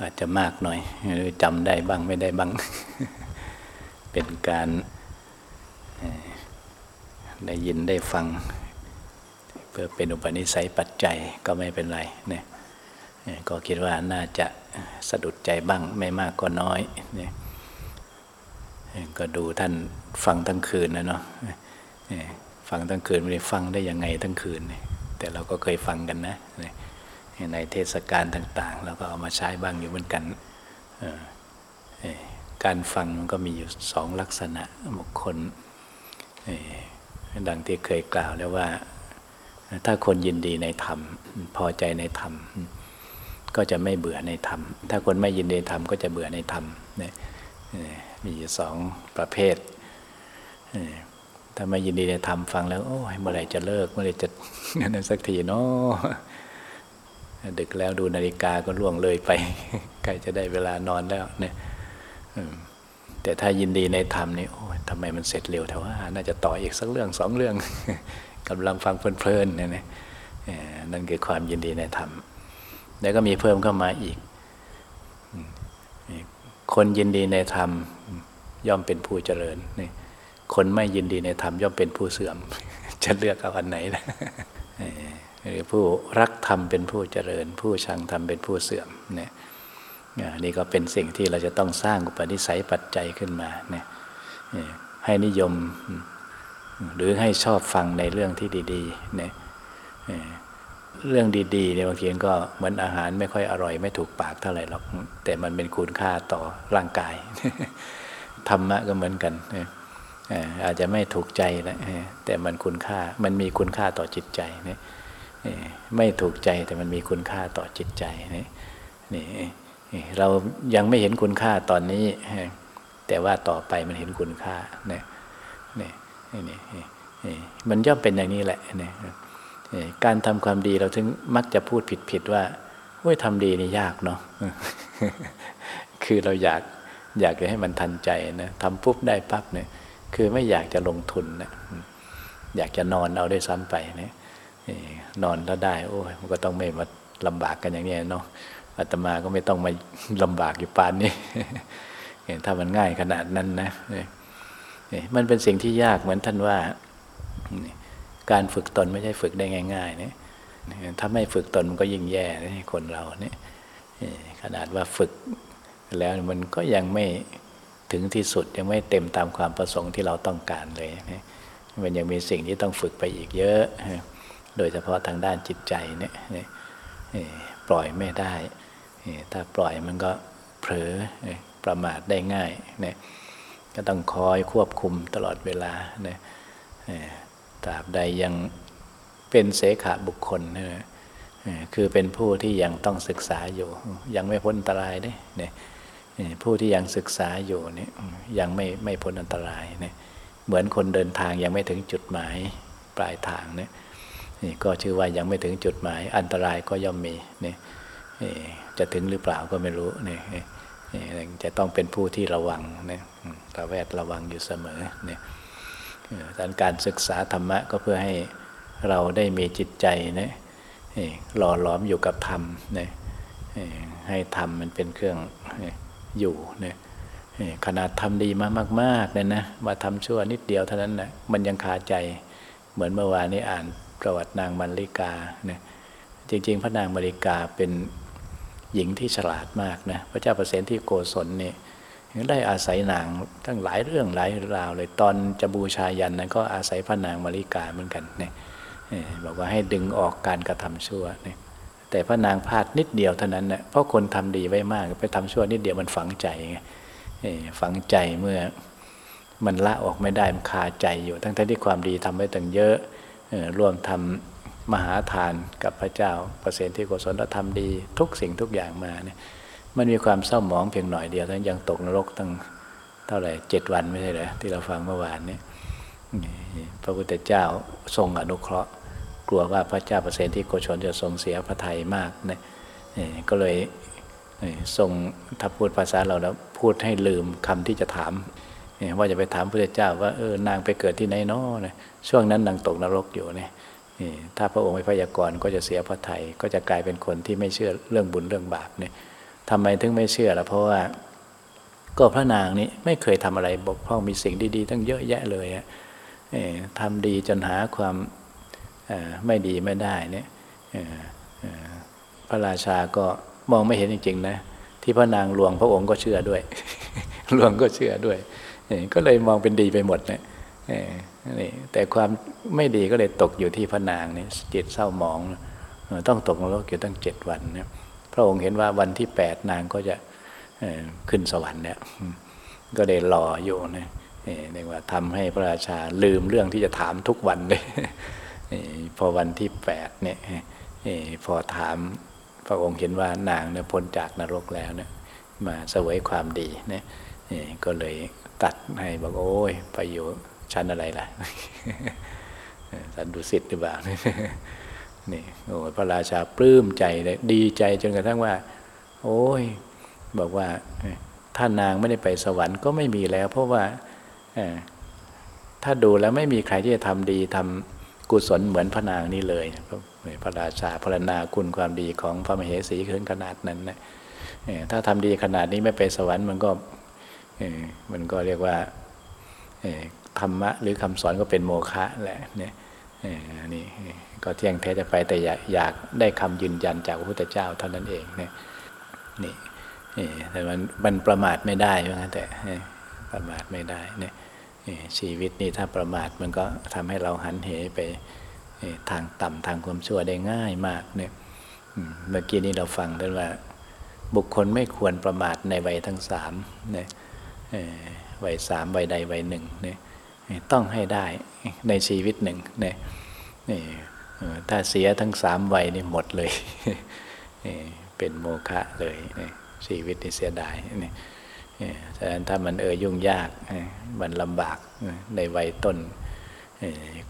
อาจจะมากหน่อยหรือจำได้บ้างไม่ได้บ้าง เป็นการได้ยินได้ฟัง เพื่อเป็นอุปนิสัยปัจจัยก็ไม่เป็นไรเนี่ยก็คิดว่าน่าจะสะดุดใจบ้างไม่มากก็น้อยเนี่ยก็ดูท่านฟังทั้งคืนนะเนาะฟังทั้งคืนไม่ได้ฟังได้ยังไงทั้งคืน แต่เราก็เคยฟังกันนะ ในเทศกาลต่างๆ แล้วก็เอามาใช้บ้างอยู่เหมือนกัน การฟังมันก็มีอยู่สองลักษณะบุคคล ดังที่เคยกล่าวแล้วว่า ถ้าคนยินดีในธรรม พอใจในธรรม ก็จะไม่เบื่อในธรรม ถ้าคนไม่ยินดีธรรมก็จะเบื่อในธรรมมีอยู่สองประเภทถ้าไม่ยินดีในธรรมฟังแล้ว โอ้ยเมื่อไรจะเลิกเมื่อไรจะนั่นสักทีเนาะ ดึกแล้วดูนาฬิกาก็ล่วงเลยไปใกล้จะได้เวลานอนแล้วเนี่ยแต่ถ้ายินดีในธรรมนี่โอ้ยทำไมมันเสร็จเร็วแต่ว่า น่าจะต่ออีกสักเรื่องสองเรื่องกำลังฟังเพลินๆเนี่ยนะนั่นคือความยินดีในธรรม แล้วก็มีเพิ่มเข้ามาอีก คนยินดีในธรรม ย่อมเป็นผู้เจริญนี่คนไม่ยินดีในธรรมย่อมเป็นผู้เสื่อม จะเลือกเอาอันไหนนะ หรือผู้รักธรรมเป็นผู้เจริญ ผู้ชังธรรมเป็นผู้เสื่อมเนี่ยนี่ก็เป็นสิ่งที่เราจะต้องสร้างอุปนิสัยปัจจัยขึ้นมาเนี่ยให้นิยมหรือให้ชอบฟังในเรื่องที่ดีๆเนี่ยเรื่องดีๆเนี่ยบางทีก็เหมือนอาหารไม่ค่อยอร่อยไม่ถูกปากเท่าไหร่หรอกแต่มันเป็นคุณค่าต่อร่างกายธรรมะก็เหมือนกันอาจจะไม่ถูกใจแล้วแต่มันคุณค่ามันมีคุณค่าต่อจิตใจเนี่ย ไม่ถูกใจแต่มันมีคุณค่าต่อจิตใจนี่นี่เรายังไม่เห็นคุณค่าตอนนี้ แต่ว่าต่อไปมันเห็นคุณค่านี่นี่นี่มันย่อมเป็นอย่างนี้แหละนี่การทำความดีเราถึงมักจะพูดผิดๆว่าเฮ้ยทำดีนี่ยากเนาะคือเราอยากอยากจะให้มันทันใจนะทำปุ๊บได้ปั๊บเนี่ย คือไม่อยากจะลงทุนนะอยากจะนอนเอาได้ซ้ำไปเนี่ย นอนแล้วได้ โอ้ยมันก็ต้องไม่มาลำบากกันอย่างนี้เนาะอาตมาก็ไม่ต้องมาลำบากอยู่ปานนี้ถ้ามันง่ายขนาดนั้นนะมันเป็นสิ่งที่ยากเหมือนท่านว่า การฝึกตนไม่ใช่ฝึกได้ง่าย ๆ เนี่ยถ้าไม่ฝึกตนมันก็ยิ่งแย่คนเราเนี่ยขนาดว่าฝึกแล้วมันก็ยังไม่ถึงที่สุดยังไม่เต็มตามความประสงค์ที่เราต้องการเลย มันยังมีสิ่งที่ต้องฝึกไปอีกเยอะ โดยเฉพาะทางด้านจิตใจเนี่ยปล่อยไม่ได้ ถ้าปล่อยมันก็เผลอประมาทได้ง่ายเนี่ยก็ต้องคอยควบคุมตลอดเวลาเนี่ยตราบใดยังเป็นเสขาบุคคลนะคือเป็นผู้ที่ยังต้องศึกษาอยู่ ยังไม่พ้นอันตรายเนี่ยผู้ที่ยังศึกษาอยู่เนี่ยยังไม่ไม่พ้นอันตรายเนี่ยเหมือนคนเดินทางยังไม่ถึงจุดหมายปลายทางเนี่ย นี่ก็ชื่อว่ายังไม่ถึงจุดหมาย อันตรายก็ย่อมมีนี่จะถึงหรือเปล่าก็ไม่รู้นี่จะต้องเป็นผู้ที่ระวังนี่ระแวดระวังอยู่เสมอเนี่ยดังการศึกษาธรรมะก็เพื่อให้เราได้มีจิตใจนี่หล่อหลอมอยู่กับธรรมนี่ให้ธรรมมันเป็นเครื่องอยู่นี่ขนาดทำดีมามากๆเนี่ยนะมาทำชั่วนิดเดียวเท่านั้นนะมันยังคาใจเหมือนเมื่อวานนี้อ่าน ประวัตินางมาริกาเนี่ยจริง ๆ พระนางมาริกาเป็นหญิงที่ฉลาดมากนะพระเจ้าประเสนที่โกศลเนี่ยได้อาศัยนางทั้งหลายเรื่องหลายราวเลยตอนจะบูชายันนั้นก็อาศัยพระนางมาริกาเหมือนกันเนี่ยบอกว่าให้ดึงออกการกระทำชั่วเนี่ยแต่พระนางพลาดนิดเดียวเท่านั้นนะเพราะคนทำดีไว้มากไปทำชั่วนิดเดียวมันฝังใจไงฝังใจเมื่อมันละออกไม่ได้มันคาใจอยู่ ทั้งที่ความดีทำไว้ตั้งเยอะ ร่วมทำมหาทานกับพระเจ้าเปรตที่กุศลธรรมดี ทุกสิ่งทุกอย่างมาเนี่ยมันมีความเศร้าหมองเพียงหน่อยเดียวทั้งยังตกนรกตั้งเท่าไหร่เจ็ดวันไม่ใช่เหรอที่เราฟังเมื่อวานนี้พระพุทธเจ้าทรงอนุเคราะห์ กลัวว่าพระเจ้าเปรตที่โกศลจะทรงเสียพระทัยมากเนี่ยก็เลยทรงถ้าพูดภาษาเราแล้วพูดให้ลืมคำที่จะถาม ว่าจะไปถามพระเจ้าว่าเออนางไปเกิดที่ไหนนาะช่วงนั้นนางตกนรกอยู่เนี่ยถ้าพระองค์ไม่พยากรณ์ก็จะเสียพระไทยก็จะกลายเป็นคนที่ไม่เชื่อเรื่องบุญเรื่องบาปเนี่ยทำไมถึงไม่เชื่อล่ะเพราะว่า ก็พระนางนี้ไม่เคยทำอะไรบกพร่องมีสิ่งดีๆตั้งเยอะแยะเลยทำดีจนหาความไม่ดีไม่ได้เนี่ยพระราชาก็มองไม่เห็นจริงๆนะที่พระนางหลวงพระองค์ก็เชื่อด้วยหลวงก็เชื่อด้วย ก็เลยมองเป็นดีไปหมดเนี่ยนี่แต่ความไม่ดีก็เลยตกอยู่ที่พระนางนี่จิตเศร้าหมอง ต้องตกนรกอยู่ตั้งเจ็ดวันเนี่ยพระองค์เห็นว่าวันที่แปดนางก็จะขึ้นสวรรค์เนี่ยก็เลยรออยู่นะเรียกว่าทำให้พระราชาลืมเรื่องที่จะถามทุกวันเลยพอวันที่แปดเนี่ยพอถามพระองค์เห็นว่านางเนี่ยพ้นจากนรกแล้วเนี่ยมาเสวยความดีเนี่ยก็เลย ตัดให้บอกโอ้ยไปอยู่ชั้นอะไรล่ะชั้นดุสิตหรือเปล่านี่โอ้พระราชาปลื้มใจเลยดีใจจนกระทั่งว่า โอ้ย บอกว่าถ้านางไม่ได้ไปสวรรค์ก็ไม่มีแล้ว เพราะว่าถ้าดูแล้วไม่มีใครที่จะทำดีทำกุศลเหมือนพระนางนี่เลยพระราชาพรณนาคุณความดีของพระมเหสีขึ้นขนาดนั้นนะถ้าทำดีขนาดนี้ไม่ไปสวรรค์มันก็ มันก็เรียกว่าธรรมะหรือคำสอนก็เป็นโมฆะแหละเนี่ยนี่ก็เที่ยงแท้จะไปแต่อยากอยากได้คำยืนยันจากพระพุทธเจ้าเท่านั้นเองเนี่ยนี่แต่มันมันประมาทไม่ได้เพราะงั้นแต่ประมาทไม่ได้เนี่ยชีวิตนี่ถ้าประมาทมันก็ทำให้เราหันเหไปทางต่ำทางความชั่วได้ง่ายมากเนี่ยเมื่อกี้นี้เราฟังท่านว่า บุคคลไม่ควรประมาทในวัยทั้งสามเนี่ย วัยสามวัยใดวัยหนึ่งเนี่ยต้องให้ได้ในชีวิตหนึ่งเนี่ยถ้าเสียทั้งสามวัยนี่หมดเลยเป็นโมฆะเลยชีวิตนี่เสียดายนี่ฉะนั้นถ้ามันเออยุ่งยากมันลำบากในวัยต้น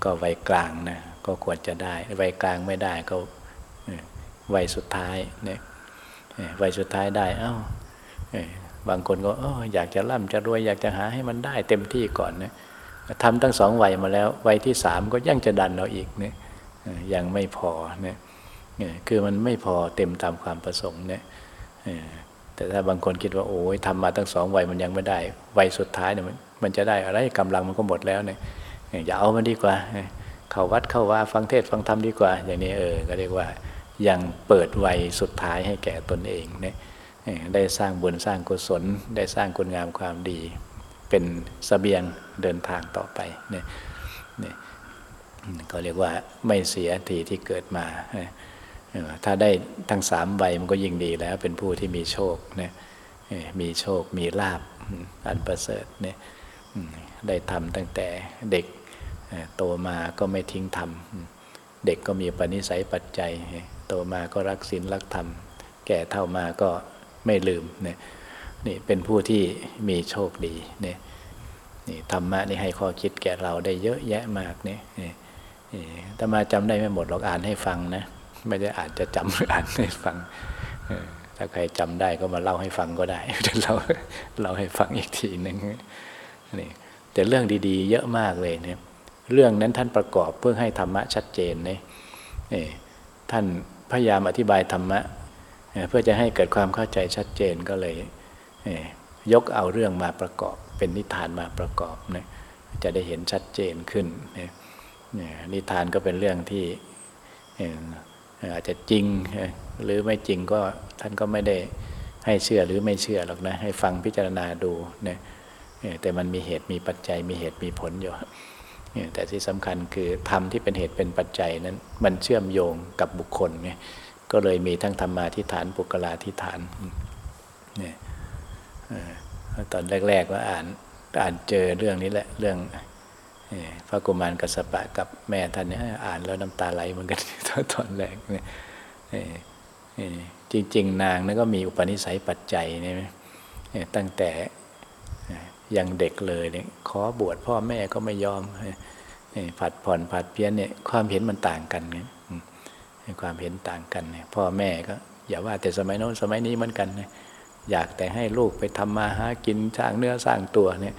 ก็วัยกลางนะก็ควรจะได้วัยกลางไม่ได้ก็วัยสุดท้ายเนี่ยวัยสุดท้ายได้ เอ้า บางคนก็อยากจะร่ำจะรวยอยากจะหาให้มันได้เต็มที่ก่อนนะทำตั้งสองวัยมาแล้ว วัยที่สามก็ยังจะดันเราอีกเนี่ยยังไม่พอเนี่ยคือมันไม่พอเต็มตามความประสงค์เนี่ยแต่ถ้าบางคนคิดว่าโอ้ยทำมาตั้งสองวัยมันยังไม่ได้ วัยสุดท้ายเนี่ยมันจะได้อะไรกำลังมันก็หมดแล้วเนี่ยอย่าเอามันดีกว่าเข้าวัดเข้าว่าฟังเทศฟังธรรมดีกว่า อย่างนี้เออก็เรียกว่ายังเปิดวัยสุดท้ายให้แก่ตนเองเนี่ย ได้สร้างบุญสร้างกุศล ได้สร้างคุณงามความดี เป็นสเสบียงเดินทางต่อไปเนี่ยเนี่ยก็เรียกว่าไม่เสียทีที่เกิดมาถ้าได้ทั้งสามใบมันก็ยิ่งดีแล้วเป็นผู้ที่มีโชคเนี่ยมีโชคมีลาบอันประเสริฐเนี่ยได้ทำตั้งแต่เด็กโตมาก็ไม่ทิ้งธรรมเด็กก็มีปณิสัยปัจจัย โตมาก็รักศีลรักธรรม แก่เท่ามาก็ ไม่ลืมเนี่ยนี่เป็นผู้ที่มีโชคดีเนี่ยนี่ธรรมะนี่ให้ข้อคิดแก่เราได้เยอะแยะมากเนี่ยแต่มาจำได้ไม่หมดหรอกอ่านให้ฟังนะไม่ได้อ่านจะจำหรืออ่านให้ฟังถ้าใครจำได้ก็มาเล่าให้ฟังก็ได้เดี๋ยวเราเล่าให้ฟังอีกทีหนึ่งนี่แต่เรื่องดีๆ เยอะมากเลยเนี่ยเรื่องนั้นท่านประกอบเพื่อให้ธรรมะชัดเจนเนี่ยท่านพยายามอธิบายธรรมะ เพื่อจะให้เกิดความเข้าใจชัดเจนก็เลยยกเอาเรื่องมาประกอบ เป็นนิทานมาประกอบนะจะได้เห็นชัดเจนขึ้นนิทานก็เป็นเรื่องที่อาจจะจริงหรือไม่จริงก็ท่านก็ไม่ได้ให้เชื่อหรือไม่เชื่อหรอกนะให้ฟังพิจารณาดูนะแต่มันมีเหตุมีปัจจัยมีเหตุมีผลอยู่แต่ที่สำคัญคือธรรมที่เป็นเหตุเป็นปัจจัยนั้นมันเชื่อมโยงกับบุคคลไง ก็เลยมีทั้งธรรมาทิฏฐานปุกลาทิฏฐานเนี่ยตอนแรกๆว่าอ่านอ่านเจอเรื่องนี้แหละเรื่องพระกุมารกัสปะกับแม่ท่านเนี่ยอ่านแล้วน้ำตาไหลเหมือนกันตอนแรกเนี่ยจริง ๆ นางนั้นก็มีอุปนิสัยปัจจัยนี่ตั้งแต่ยังเด็กเลยเนี่ยขอบวชพ่อแม่ก็ไม่ยอมผัดผ่อนผัดเพี้ยนเนี่ยความเห็นมันต่างกันเนี่ย ความเห็นต่างกันเนี่ยพ่อแม่ก็อย่าว่าแต่สมัยโน้นสมัยนี้เหมือนกันเนี่ยอยากแต่ให้ลูกไปทำมาหากินสร้างเนื้อสร้างตัวเนี่ย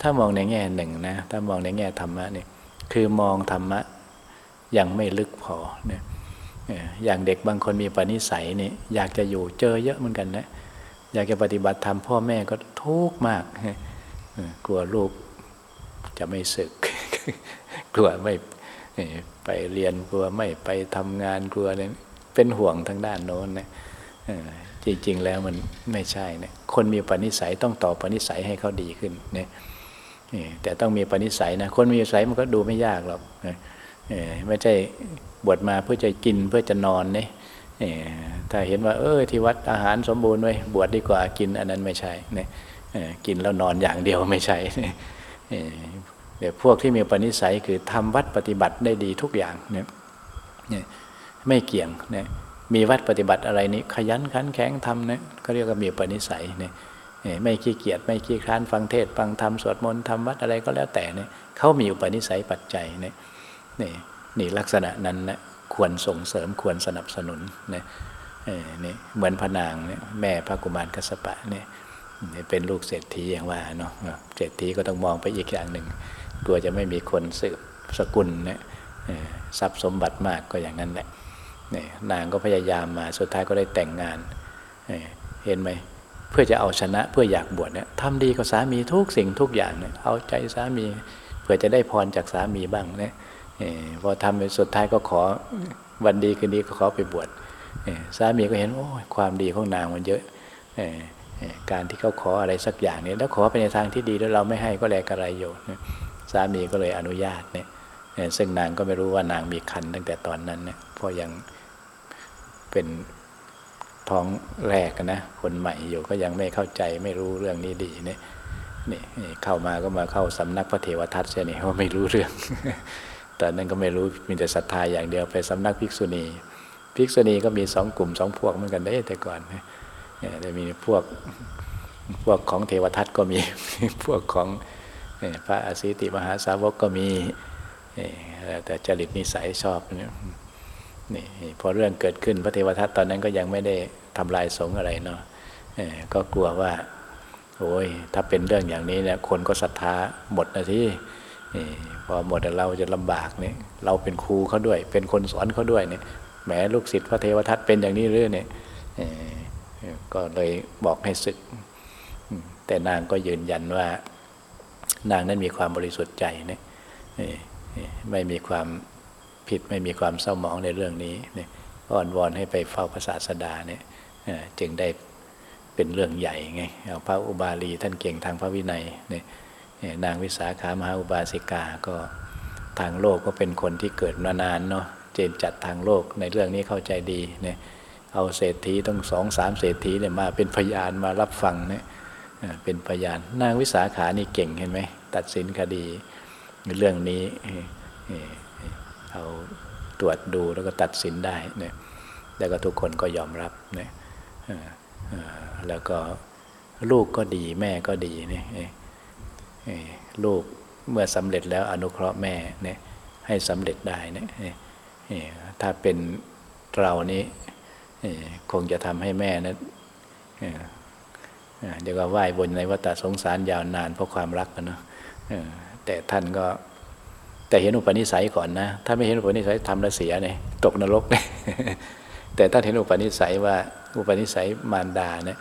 ถ้ามองในแง่หนึ่งนะถ้ามองในแง่ธรรมะเนี่ยคือมองธรรมะยังไม่ลึกพอเนี่ยอย่างเด็กบางคนมีปณิสัยเนี่ยอยากจะอยู่เจอเยอะเหมือนกันนะอยากจะปฏิบัติธรรมพ่อแม่ก็ทุกข์มากกลัวลูกจะไม่ศึกกลัวไม่ ไปเรียนกลัวไม่ไปทำงานกลัวเนี่ยเป็นห่วงทางด้านโน้นนะจริงๆแล้วมันไม่ใช่นี่ยคนมีปณิสัยต้องต่อปณิสัยให้เขาดีขึ้นเนี่ยแต่ต้องมีปณิสัยนะคนมีปณิสัยมันก็ดูไม่ยากหรอกไม่ใช่บวชมาเพื่อจะกินเพื่อจะนอนเนี่ยถ้าเห็นว่า เออที่วัดอาหารสมบูรณ์ไว้บวชดดีกว่ากินอันนั้นไม่ใช่เนี่ยกินแล้วนอนอย่างเดียวไม่ใช่ เดี๋ยวพวกที่มีปณิสัยคือทำวัดปฏิบัติได้ดีทุกอย่างเนี่ยไม่เกี่ยงเนี่ยมีวัดปฏิบัติอะไรนี้ขยันขันแข็งทำเนี่ยก็เรียกว่ามีปณิสัยเนี่ยไม่ขี้เกียจไม่ขี้คร้านฟังเทศฟังธรรมสวดมนต์ทำวัดอะไรก็แล้วแต่เนี่ยเขามีอุปนิสัยปัจจัยเนี่ยนี่นี่ลักษณะนั้นนะควรส่งเสริมควรสนับสนุนเนี่ยนี่เหมือนพนางเนี่ยแม่พระกุมารกสปะเนี่ยเป็นลูกเศรษฐีอย่างว่าเนาะเศรษฐีก็ต้องมองไปอีกอย่างหนึ่ง กลัวจะไม่มีคนสืบสกุลเนี่ยทรัพย์สมบัติมากก็อย่างนั้นแหละนางก็พยายามมาสุดท้ายก็ได้แต่งงาน เห็นไหมเพื่อจะเอาชนะเพื่ออยากบวชเนี่ยทำดีกับสามีทุกสิ่งทุกอย่างเนี่ยเอาใจสามีเพื่อจะได้พรจากสามีบ้างเนี่ยพอทำไปสุดท้ายก็ขอวันดีคืนดีก็ขอไปบวชสามีก็เห็นโอ้ความดีของนางมันเยอะการที่เขาขออะไรสักอย่างเนี้แล้วขอไปในทางที่ดีแล้วเราไม่ให้ก็แลกอะไรอยู่ สามีก็เลยอนุญาตเนี่ยซึ่งนางก็ไม่รู้ว่านางมีคันตั้งแต่ตอนนั้นเนี่ยเพราะยังเป็นท้องแรกนะคนใหม่อยู่ก็ยังไม่เข้าใจไม่รู้เรื่องนี้ดีเนี่ยนี่เข้ามาก็มาเข้าสำนักพระเทวทัตเสียนี่เขาไม่รู้เรื่อง ตอนนั้นก็ไม่รู้มีแต่ศรัทธาอย่างเดียวไปสำนักภิกษุณี ภิกษุณีก็มีสองกลุ่มสองพวกเหมือนกันได้แต่ก่อนเนี่ยจะมีพวกพวกของเทวทัตก็มีพวกของ พระอสิติมหาสาวกก็มีแต่จริตนิสัยชอบเนี่ยนี่พอเรื่องเกิดขึ้นพระเทวทัตตอนนั้นก็ยังไม่ได้ทำลายสงอะไรเนาะก็กลัวว่าโอ้ยถ้าเป็นเรื่องอย่างนี้เนี่ยคนก็ศรัทธาหมดนะที่พอหมดเราจะลำบากเนี่ยเราเป็นครูเขาด้วย เป็นคนสอนเขาด้วยเนี่ยแหมลูกศิษย์พระเทวทัตเป็นอย่างนี้เรื่อยเนี่ยก็เลยบอกให้ศึก แต่นางก็ยืนยันว่า นางนั้นมีความบริสุทธิ์ใจเนี่ยไม่มีความผิดไม่มีความเศร้าหมองในเรื่องนี้นี่อ้อนวอนให้ไปเฝ้าพระศาสดาเนี่ยจึงได้เป็นเรื่องใหญ่ไงพระอุบาลีท่านเก่งทางพระวินัยเนี่ยนางวิสาขามหาอุบาสิกาก็ทางโลกก็เป็นคนที่เกิดมานานเนาะเจนจัดทางโลกในเรื่องนี้เข้าใจดีเนี่ยเอาเศรษฐีต้องสองสามเศรษฐีเนี่ยมาเป็นพยานมารับฟังเนี่ย เป็นพยาน นางวิสาขานี่เก่งเห็นไหมตัดสินคดีเรื่องนี้เอาตรวจดูแล้วก็ตัดสินได้เนี่ยแล้วก็ทุกคนก็ยอมรับเนี่ยแล้วก็ลูกก็ดีแม่ก็ดีเนี่ยลูกเมื่อสำเร็จแล้วอนุเคราะห์แม่เนี่ยให้สำเร็จได้เนี่ยถ้าเป็นเรานี้คงจะทำให้แม่นั้น เดี๋ยวก็ไหว้บนในวัฏสงสารยาวนานเพราะความรักกันเนาะแต่ท่านก็แต่เห็นอุปนิสัยก่อนนะ ถ้าไม่เห็นอุปนิสัยทำแล้วเสียเนี่ยตกนรกเนี่ยแต่ถ้าเห็นอุปนิสัยว่าอุปนิสัยมารดาเนี่ย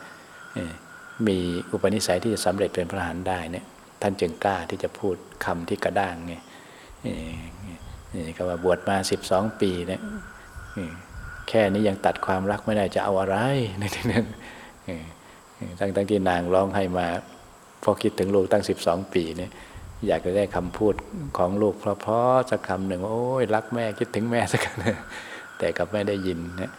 มีอุปนิสัยที่จะสำเร็จเป็นพระหันได้เนี่ยท่านจึงกล้าที่จะพูดคำที่กระด้างไงนี่ก็ว่าบวชมาสิบสองปีเนี่ยแค่นี้ยังตัดความรักไม่ได้จะเอาอะไรในที่นั้น ตั้งตั้งที่นางร้องให้มาพอคิดถึงลูกตั้งสิบสองปีเนี่ยอยากจะได้คำพูดของลูกเพราะๆสักคำหนึ่งโอ้ยรักแม่คิดถึงแม่สักคำแต่กับไม่ได้ยินนะ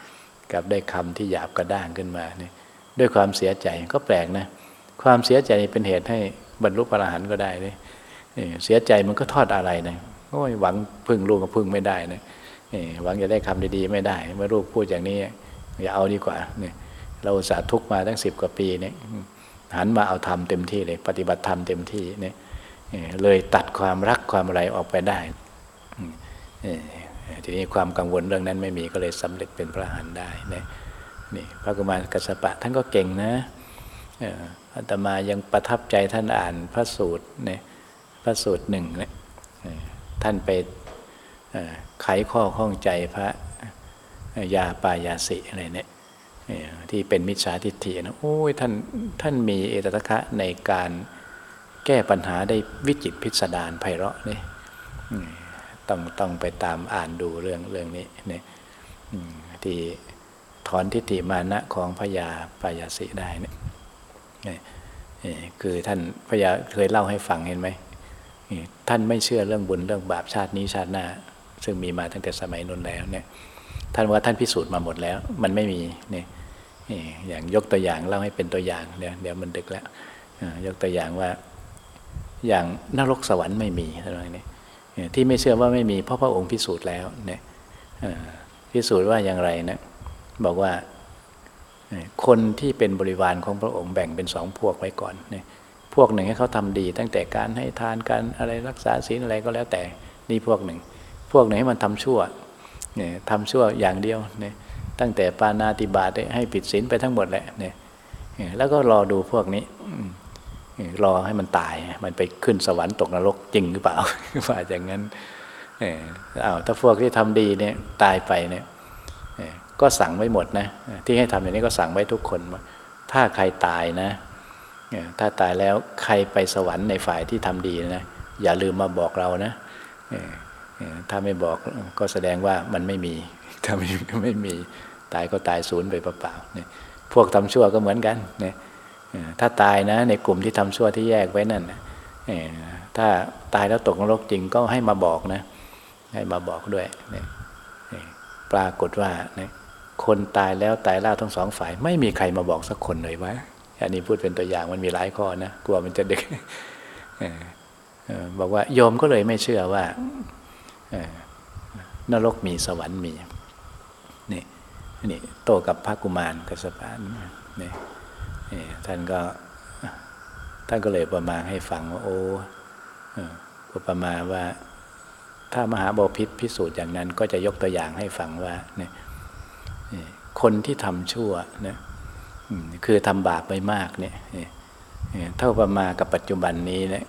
กับได้คำที่หยาบกระด้างขึ้นมาเนี่ยด้วยความเสียใจก็แปลกนะความเสียใจเป็นเหตุให้บรรลุพระอรหันต์ก็ได้เลยเสียใจมันก็ทอดอะไรนะโอ้ยหวังพึ่งลูกก็พึ่งไม่ได้นะหวังจะได้คำดีๆไม่ได้ เมื่อลูกพูดอย่างนี้ อย่าเอาดีกว่าเนี่ย เราสาทุกมาตั้งสิบกว่าปีเนี่ยหันมาเอาธรรมเต็มที่เลย ปฏิบัติธรรมเต็มที่เนี่ยเลยตัดความรักความอะไรออกไปได้ทีนี้ความกังวลเรื่องนั้นไม่มีก็เลยสำเร็จเป็นพระหันได้นะนี่พระกุมารกัสปะท่านก็เก่งนะอาตมายังประทับใจท่านอ่านพระสูตรเนี่ยพระสูตรหนึ่งเนี่ยท่านไปไขข้อข้องใจพระยาปายาสิอะไรเนี่ย ที่เป็นมิจฉาทิฏฐินะโอ้ยท่านท่านมีเอตตะคะในการแก้ปัญหาได้วิจิตพิสดารไพเราะนี่ต้องต้องไปตามอ่านดูเรื่องเรื่องนี้เนี่ยที่ถอนทิฏฐิมานะของพญาปายาสิได้เนี่ยคือท่านพญาเคยเล่าให้ฟังเห็นไหมท่านไม่เชื่อเรื่องบุญเรื่องบาปชาตินี้ชาติหน้า ซึ่งมีมาตั้งแต่สมัยนนแล้วเนี่ย ท่านว่าท่านพิสูจน์มาหมดแล้ว มันไม่มีนี่อย่างยกตัวอย่างเล่าให้เป็นตัวอย่างเดี๋ยวเดี๋ยวมันดึกแล้วยกตัวอย่างว่าอย่างนรกสวรรค์ไม่มีอะไรนี้ที่ไม่เชื่อว่าไม่มีเพราะพระองค์พิสูจน์แล้วเนี่ยพิสูจน์ว่าอย่างไรนะบอกว่าคนที่เป็นบริวารของพระองค์แบ่งเป็นสองพวกไว้ก่อนเนี่ยพวกหนึ่งให้เขาทำดี ตั้งแต่การให้ทานการอะไรรักษาศีลอะไรก็แล้วแต่นี่พวกหนึ่ง พวกหนึ่งให้มันทำชั่ว เนี่ยทำชั่วอย่างเดียวเนี่ยตั้งแต่ปานาติบาตให้ผิดศีลไปทั้งหมดแหละเนี่ยแล้วก็รอดูพวกนี้รอให้มันตาย มันไปขึ้นสวรรค์ตกนรกจริงหรือเปล่าว่าอย่างนั้นเออเอาถ้าพวกที่ทำดีเนี่ยตายไปเนี่ยก็สั่งไว้หมดนะที่ให้ทำอย่างนี้ก็สั่งไว้ทุกคนถ้าใครตายนะถ้าตายแล้วใครไปสวรรค์ในฝ่ายที่ทำดีนะอย่าลืมมาบอกเรานะ ถ้าไม่บอกก็แสดงว่ามันไม่มี ถ้าไม่ก็ไม่มี ตายก็ตายศูนย์ไปเปล่าๆพวกทำชั่วก็เหมือนกันเนี่ยถ้าตายนะ ในกลุ่มที่ทำชั่วที่แยกไว้นั่นถ้าตายแล้วตกนรกจริงก็ให้มาบอกนะ ให้มาบอกด้วยเนี่ยปรากฏว่าเนี่ยคนตายแล้วตายล่าทั้งสองฝ่าย ไม่มีใครมาบอกสักคนเลยว่าอันนี้พูดเป็นตัวอย่างมันมีหลายข้อนะกลัวมันจะเด็กบอกว่าโยมก็เลยไม่เชื่อว่า นรกมีสวรรค์มีนี่นี่โตกับพระกุมารกัสปานนี่ท่านก็ท่านก็เลยประมาให้ฟังว่าโอ้ประมาว่าถ้ามหาบาพิษพิสูจน์อย่างนั้น ก็จะยกตัวอย่างให้ฟังว่าเนี่ยคนที่ทำชั่วนี่ยคือทำบาปไปมากเนี่ยเท่าประมากับปัจจุบันนี้เนี่ย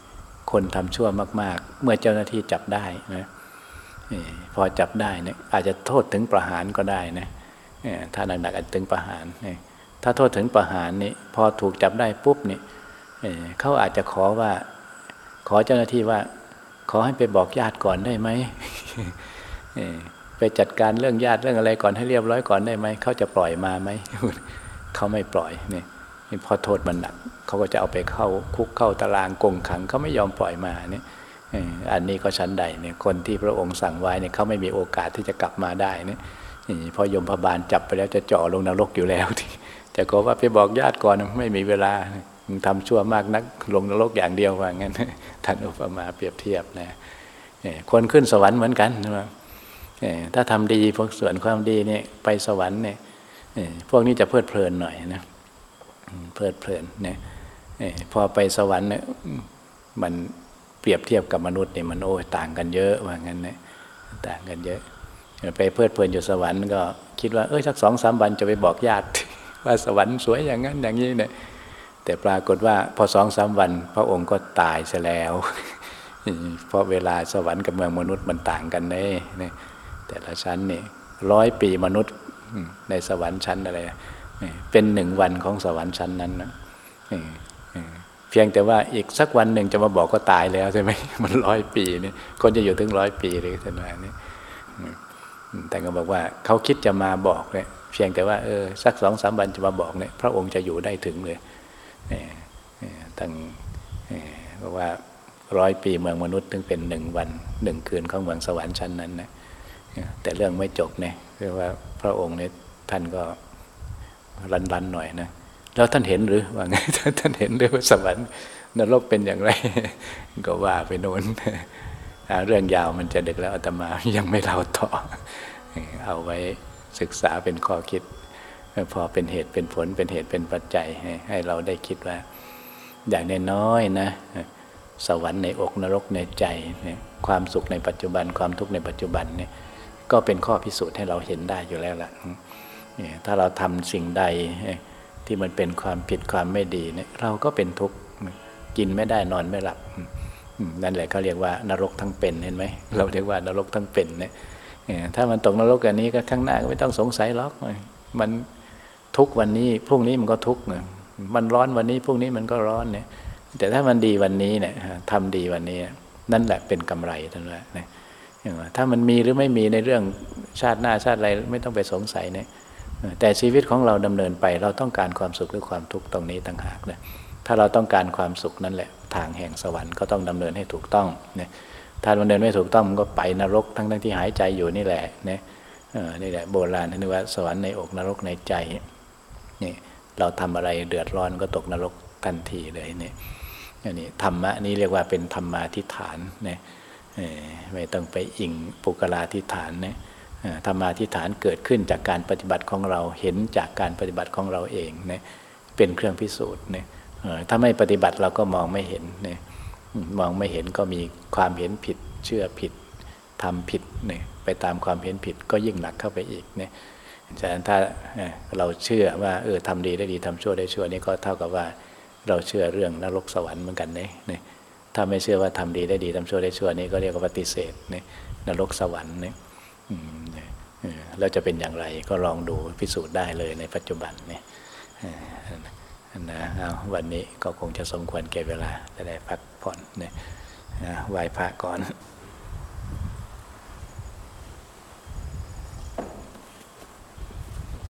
คนทำชั่วมาก ๆ เมื่อเจ้าหน้าที่จับได้นะ พอจับได้เนี่ยอาจจะโทษถึงประหารก็ได้นะถ้าหนักๆอาจถึงประหารถ้าโทษถึงประหารนี่พอถูกจับได้ปุ๊บนี่เขาอาจจะขอว่า ขอเจ้าหน้าที่ว่า ขอให้ไปบอกญาติก่อนได้ไหมไปจัดการเรื่องญาติเรื่องอะไรก่อนให้เรียบร้อยก่อนได้ไหมเขาจะปล่อยมาไหมเขาไม่ปล่อยเนี่ยพอโทษมันหนักเขาก็จะเอาไปเข้าคุกเข้าตารางกงขังเขาไม่ยอมปล่อยมาเนี่ย อันนี้ก็ชั้นใดเนี่ยคนที่พระองค์สั่งไว้เนี่ยเขาไม่มีโอกาสที่จะกลับมาได้เนี่ยพอยมพบาลจับไปแล้วจะเจาะลงนรกอยู่แล้วที่แต่ก็ว่าไปบอกญาติก่อนไม่มีเวลาทำชั่วมากนักลงนรกอย่างเดียวว่างั้นท่านอุปมาเปรียบเทียบนะคนขึ้นสวรรค์เหมือนกันนะถ้าทำดีพวกส่วนความดีเนี่ยไปสวรรค์เนี่ยพวกนี้จะเพลิดเพลินหน่อยนะเพลิดเพลินเนี่ยพอไปสวรรค์เนี่ยมัน เปรียบเทียบกับมนุษย์เนี่ยมันโอ้ต่างกันเยอะว่างั้นเนะต่างกันเยอะ ไปเพลิดเพลินอยู่สวรรค์ก็คิดว่าเอ้ยสักสองสามวันจะไปบอกญาติ ว่าสวรรค์สวยอย่างนั้นอย่างนี้เนี่ยแต่ปรากฏว่าพอสองสามวัน พระองค์ก็ตายซะแล้ว เพราะเวลาสวรรค์กับเมืองมนุษย์มันต่างกันเน่แต่ละชั้นนี่ร้อยปีมนุษย์ในสวรรค์ชั้นอะไรเป็นหนึ่งวันของสวรรค์ชั้นนั้นนะ เพียงแต่ว่าอีกสักวันหนึ่งจะมาบอกก็ตายแล้วใช่ไหมมันร้อยปีนี่คนจะอยู่ถึงร้อยปีเลยท่านว่านี่แต่ก็บอกว่าเขาคิดจะมาบอกเนี่ยเพียงแต่ว่าเออสักสองสามวันจะมาบอกเนี่ยพระองค์จะอยู่ได้ถึงเลยตั้งบอกว่าร้อยปีเมืองมนุษย์ถึงเป็นหนึ่งวันหนึ่งคืนของเมืองสวรรค์ชั้นนั้นนะแต่เรื่องไม่จบเนี่ยคือว่าพระองค์เนี่ยท่านก็รันรันหน่อยนะ แล้วท่านเห็นหรือว่าไงท่านเห็นหรือว่าสวรรค์นรกเป็นอย่างไร ก็ว่าไปโน้นเรื่องยาวมันจะดึกแล้วอาตมายังไม่เล่าต่อ เอาไว้ศึกษาเป็นข้อคิด พอเป็นเหตุเป็นผลเป็นเหตุเป็นปัจจัย ให้เราได้คิดว่า อย่างน้อยๆนะ สวรรค์ในอกนรกในใจ ความสุขในปัจจุบันความทุกข์ในปัจจุบันเนี่ยก็เป็นข้อพิสูจน์ให้เราเห็นได้อยู่แล้วล่ะถ้าเราทำสิ่งใด ที่มันเป็นความผิดความไม่ดีเนี่ยเราก็เป็นทุกข์กินไม่ได้นอนไม่หลับนั่นแหละเขาเรียกว่านรกทั้งเป็นเห็นไหมเราเรียกว่านรกทั้งเป็นเนี่ยถ้ามันตกนรกอันนี้ก็ข้างหน้าก็ไม่ต้องสงสัยหรอกมันทุกวันนี้พรุ่งนี้มันก็ทุกข์มันร้อนวันนี้พรุ่งนี้มันก็ร้อนเนี่ย แต่ถ้ามันดีวันนี้เนี่ยทำดีวันนี้ นั่นแหละเป็นกำไรทั้งนั้นนะถ้ามันมีหรือไม่มีในเรื่องชาติหน้าชาติอะไรไม่ต้องไปสงสัยเนี่ย แต่ชีวิตของเราดำเนินไป เราต้องการความสุขหรือความทุกข์ตรงนี้ต่างหากนะถ้าเราต้องการความสุขนั่นแหละ ทางแห่งสวรรค์ก็ต้องดำเนินให้ถูกต้องเนี่ยถ้าดำเนินไม่ถูกต้องมันก็ไปนรกทั้งทั้งที่หายใจอยู่นี่แหละเนี่ยนี่แหละโบราณนึกว่าสวรรค์ในอกนรกในใจนี่เราทำอะไรเดือดร้อนก็ตกนรกทันทีเลยเนี่ยนี่ธรรมะนี้เรียกว่าเป็นธรรมาทิฏฐานเนี่ยไม่ต้องไปอิงปุกลาทิฏฐานเนี่ย ธรรมาทิฏฐานเกิดขึ้นจากการปฏิบัติของเราเห็นจากการปฏิบัติของเราเองเนี่ยเป็นเครื่องพิสูจน์เนี่ยถ้าไม่ปฏิบัติเราก็มองไม่เห็นเนี่ยมองไม่เห็นก็มีความเห็นผิดเชื่อผิดทำผิดเนี่ยไปตามความเห็นผิดก็ยิ่งหนักเข้าไปอีกเนี่ยฉะนั้นถ้าเราเชื่อว่าเออทำดีได้ดีทำชั่วได้ชั่วนี่ก็เท่ากับว่าเราเชื่อเรื่องนรกสวรรค์เหมือนกันเนี่ยถ้าไม่เชื่อว่าทำดีได้ดีทำชั่วได้ชั่วนี่ก็เรียกว่าปฏิเสธเนี่ยนรกสวรรค์เนี่ย ล้วจะเป็นอย่างไรก็ลองดูพิสูจน์ได้เลยในปัจจุบันเนี่ยนะวันนี้ก็คงจะสมควรแก่เวลาจะได้พักผ่อนเนี่ยไหว้พระก่อน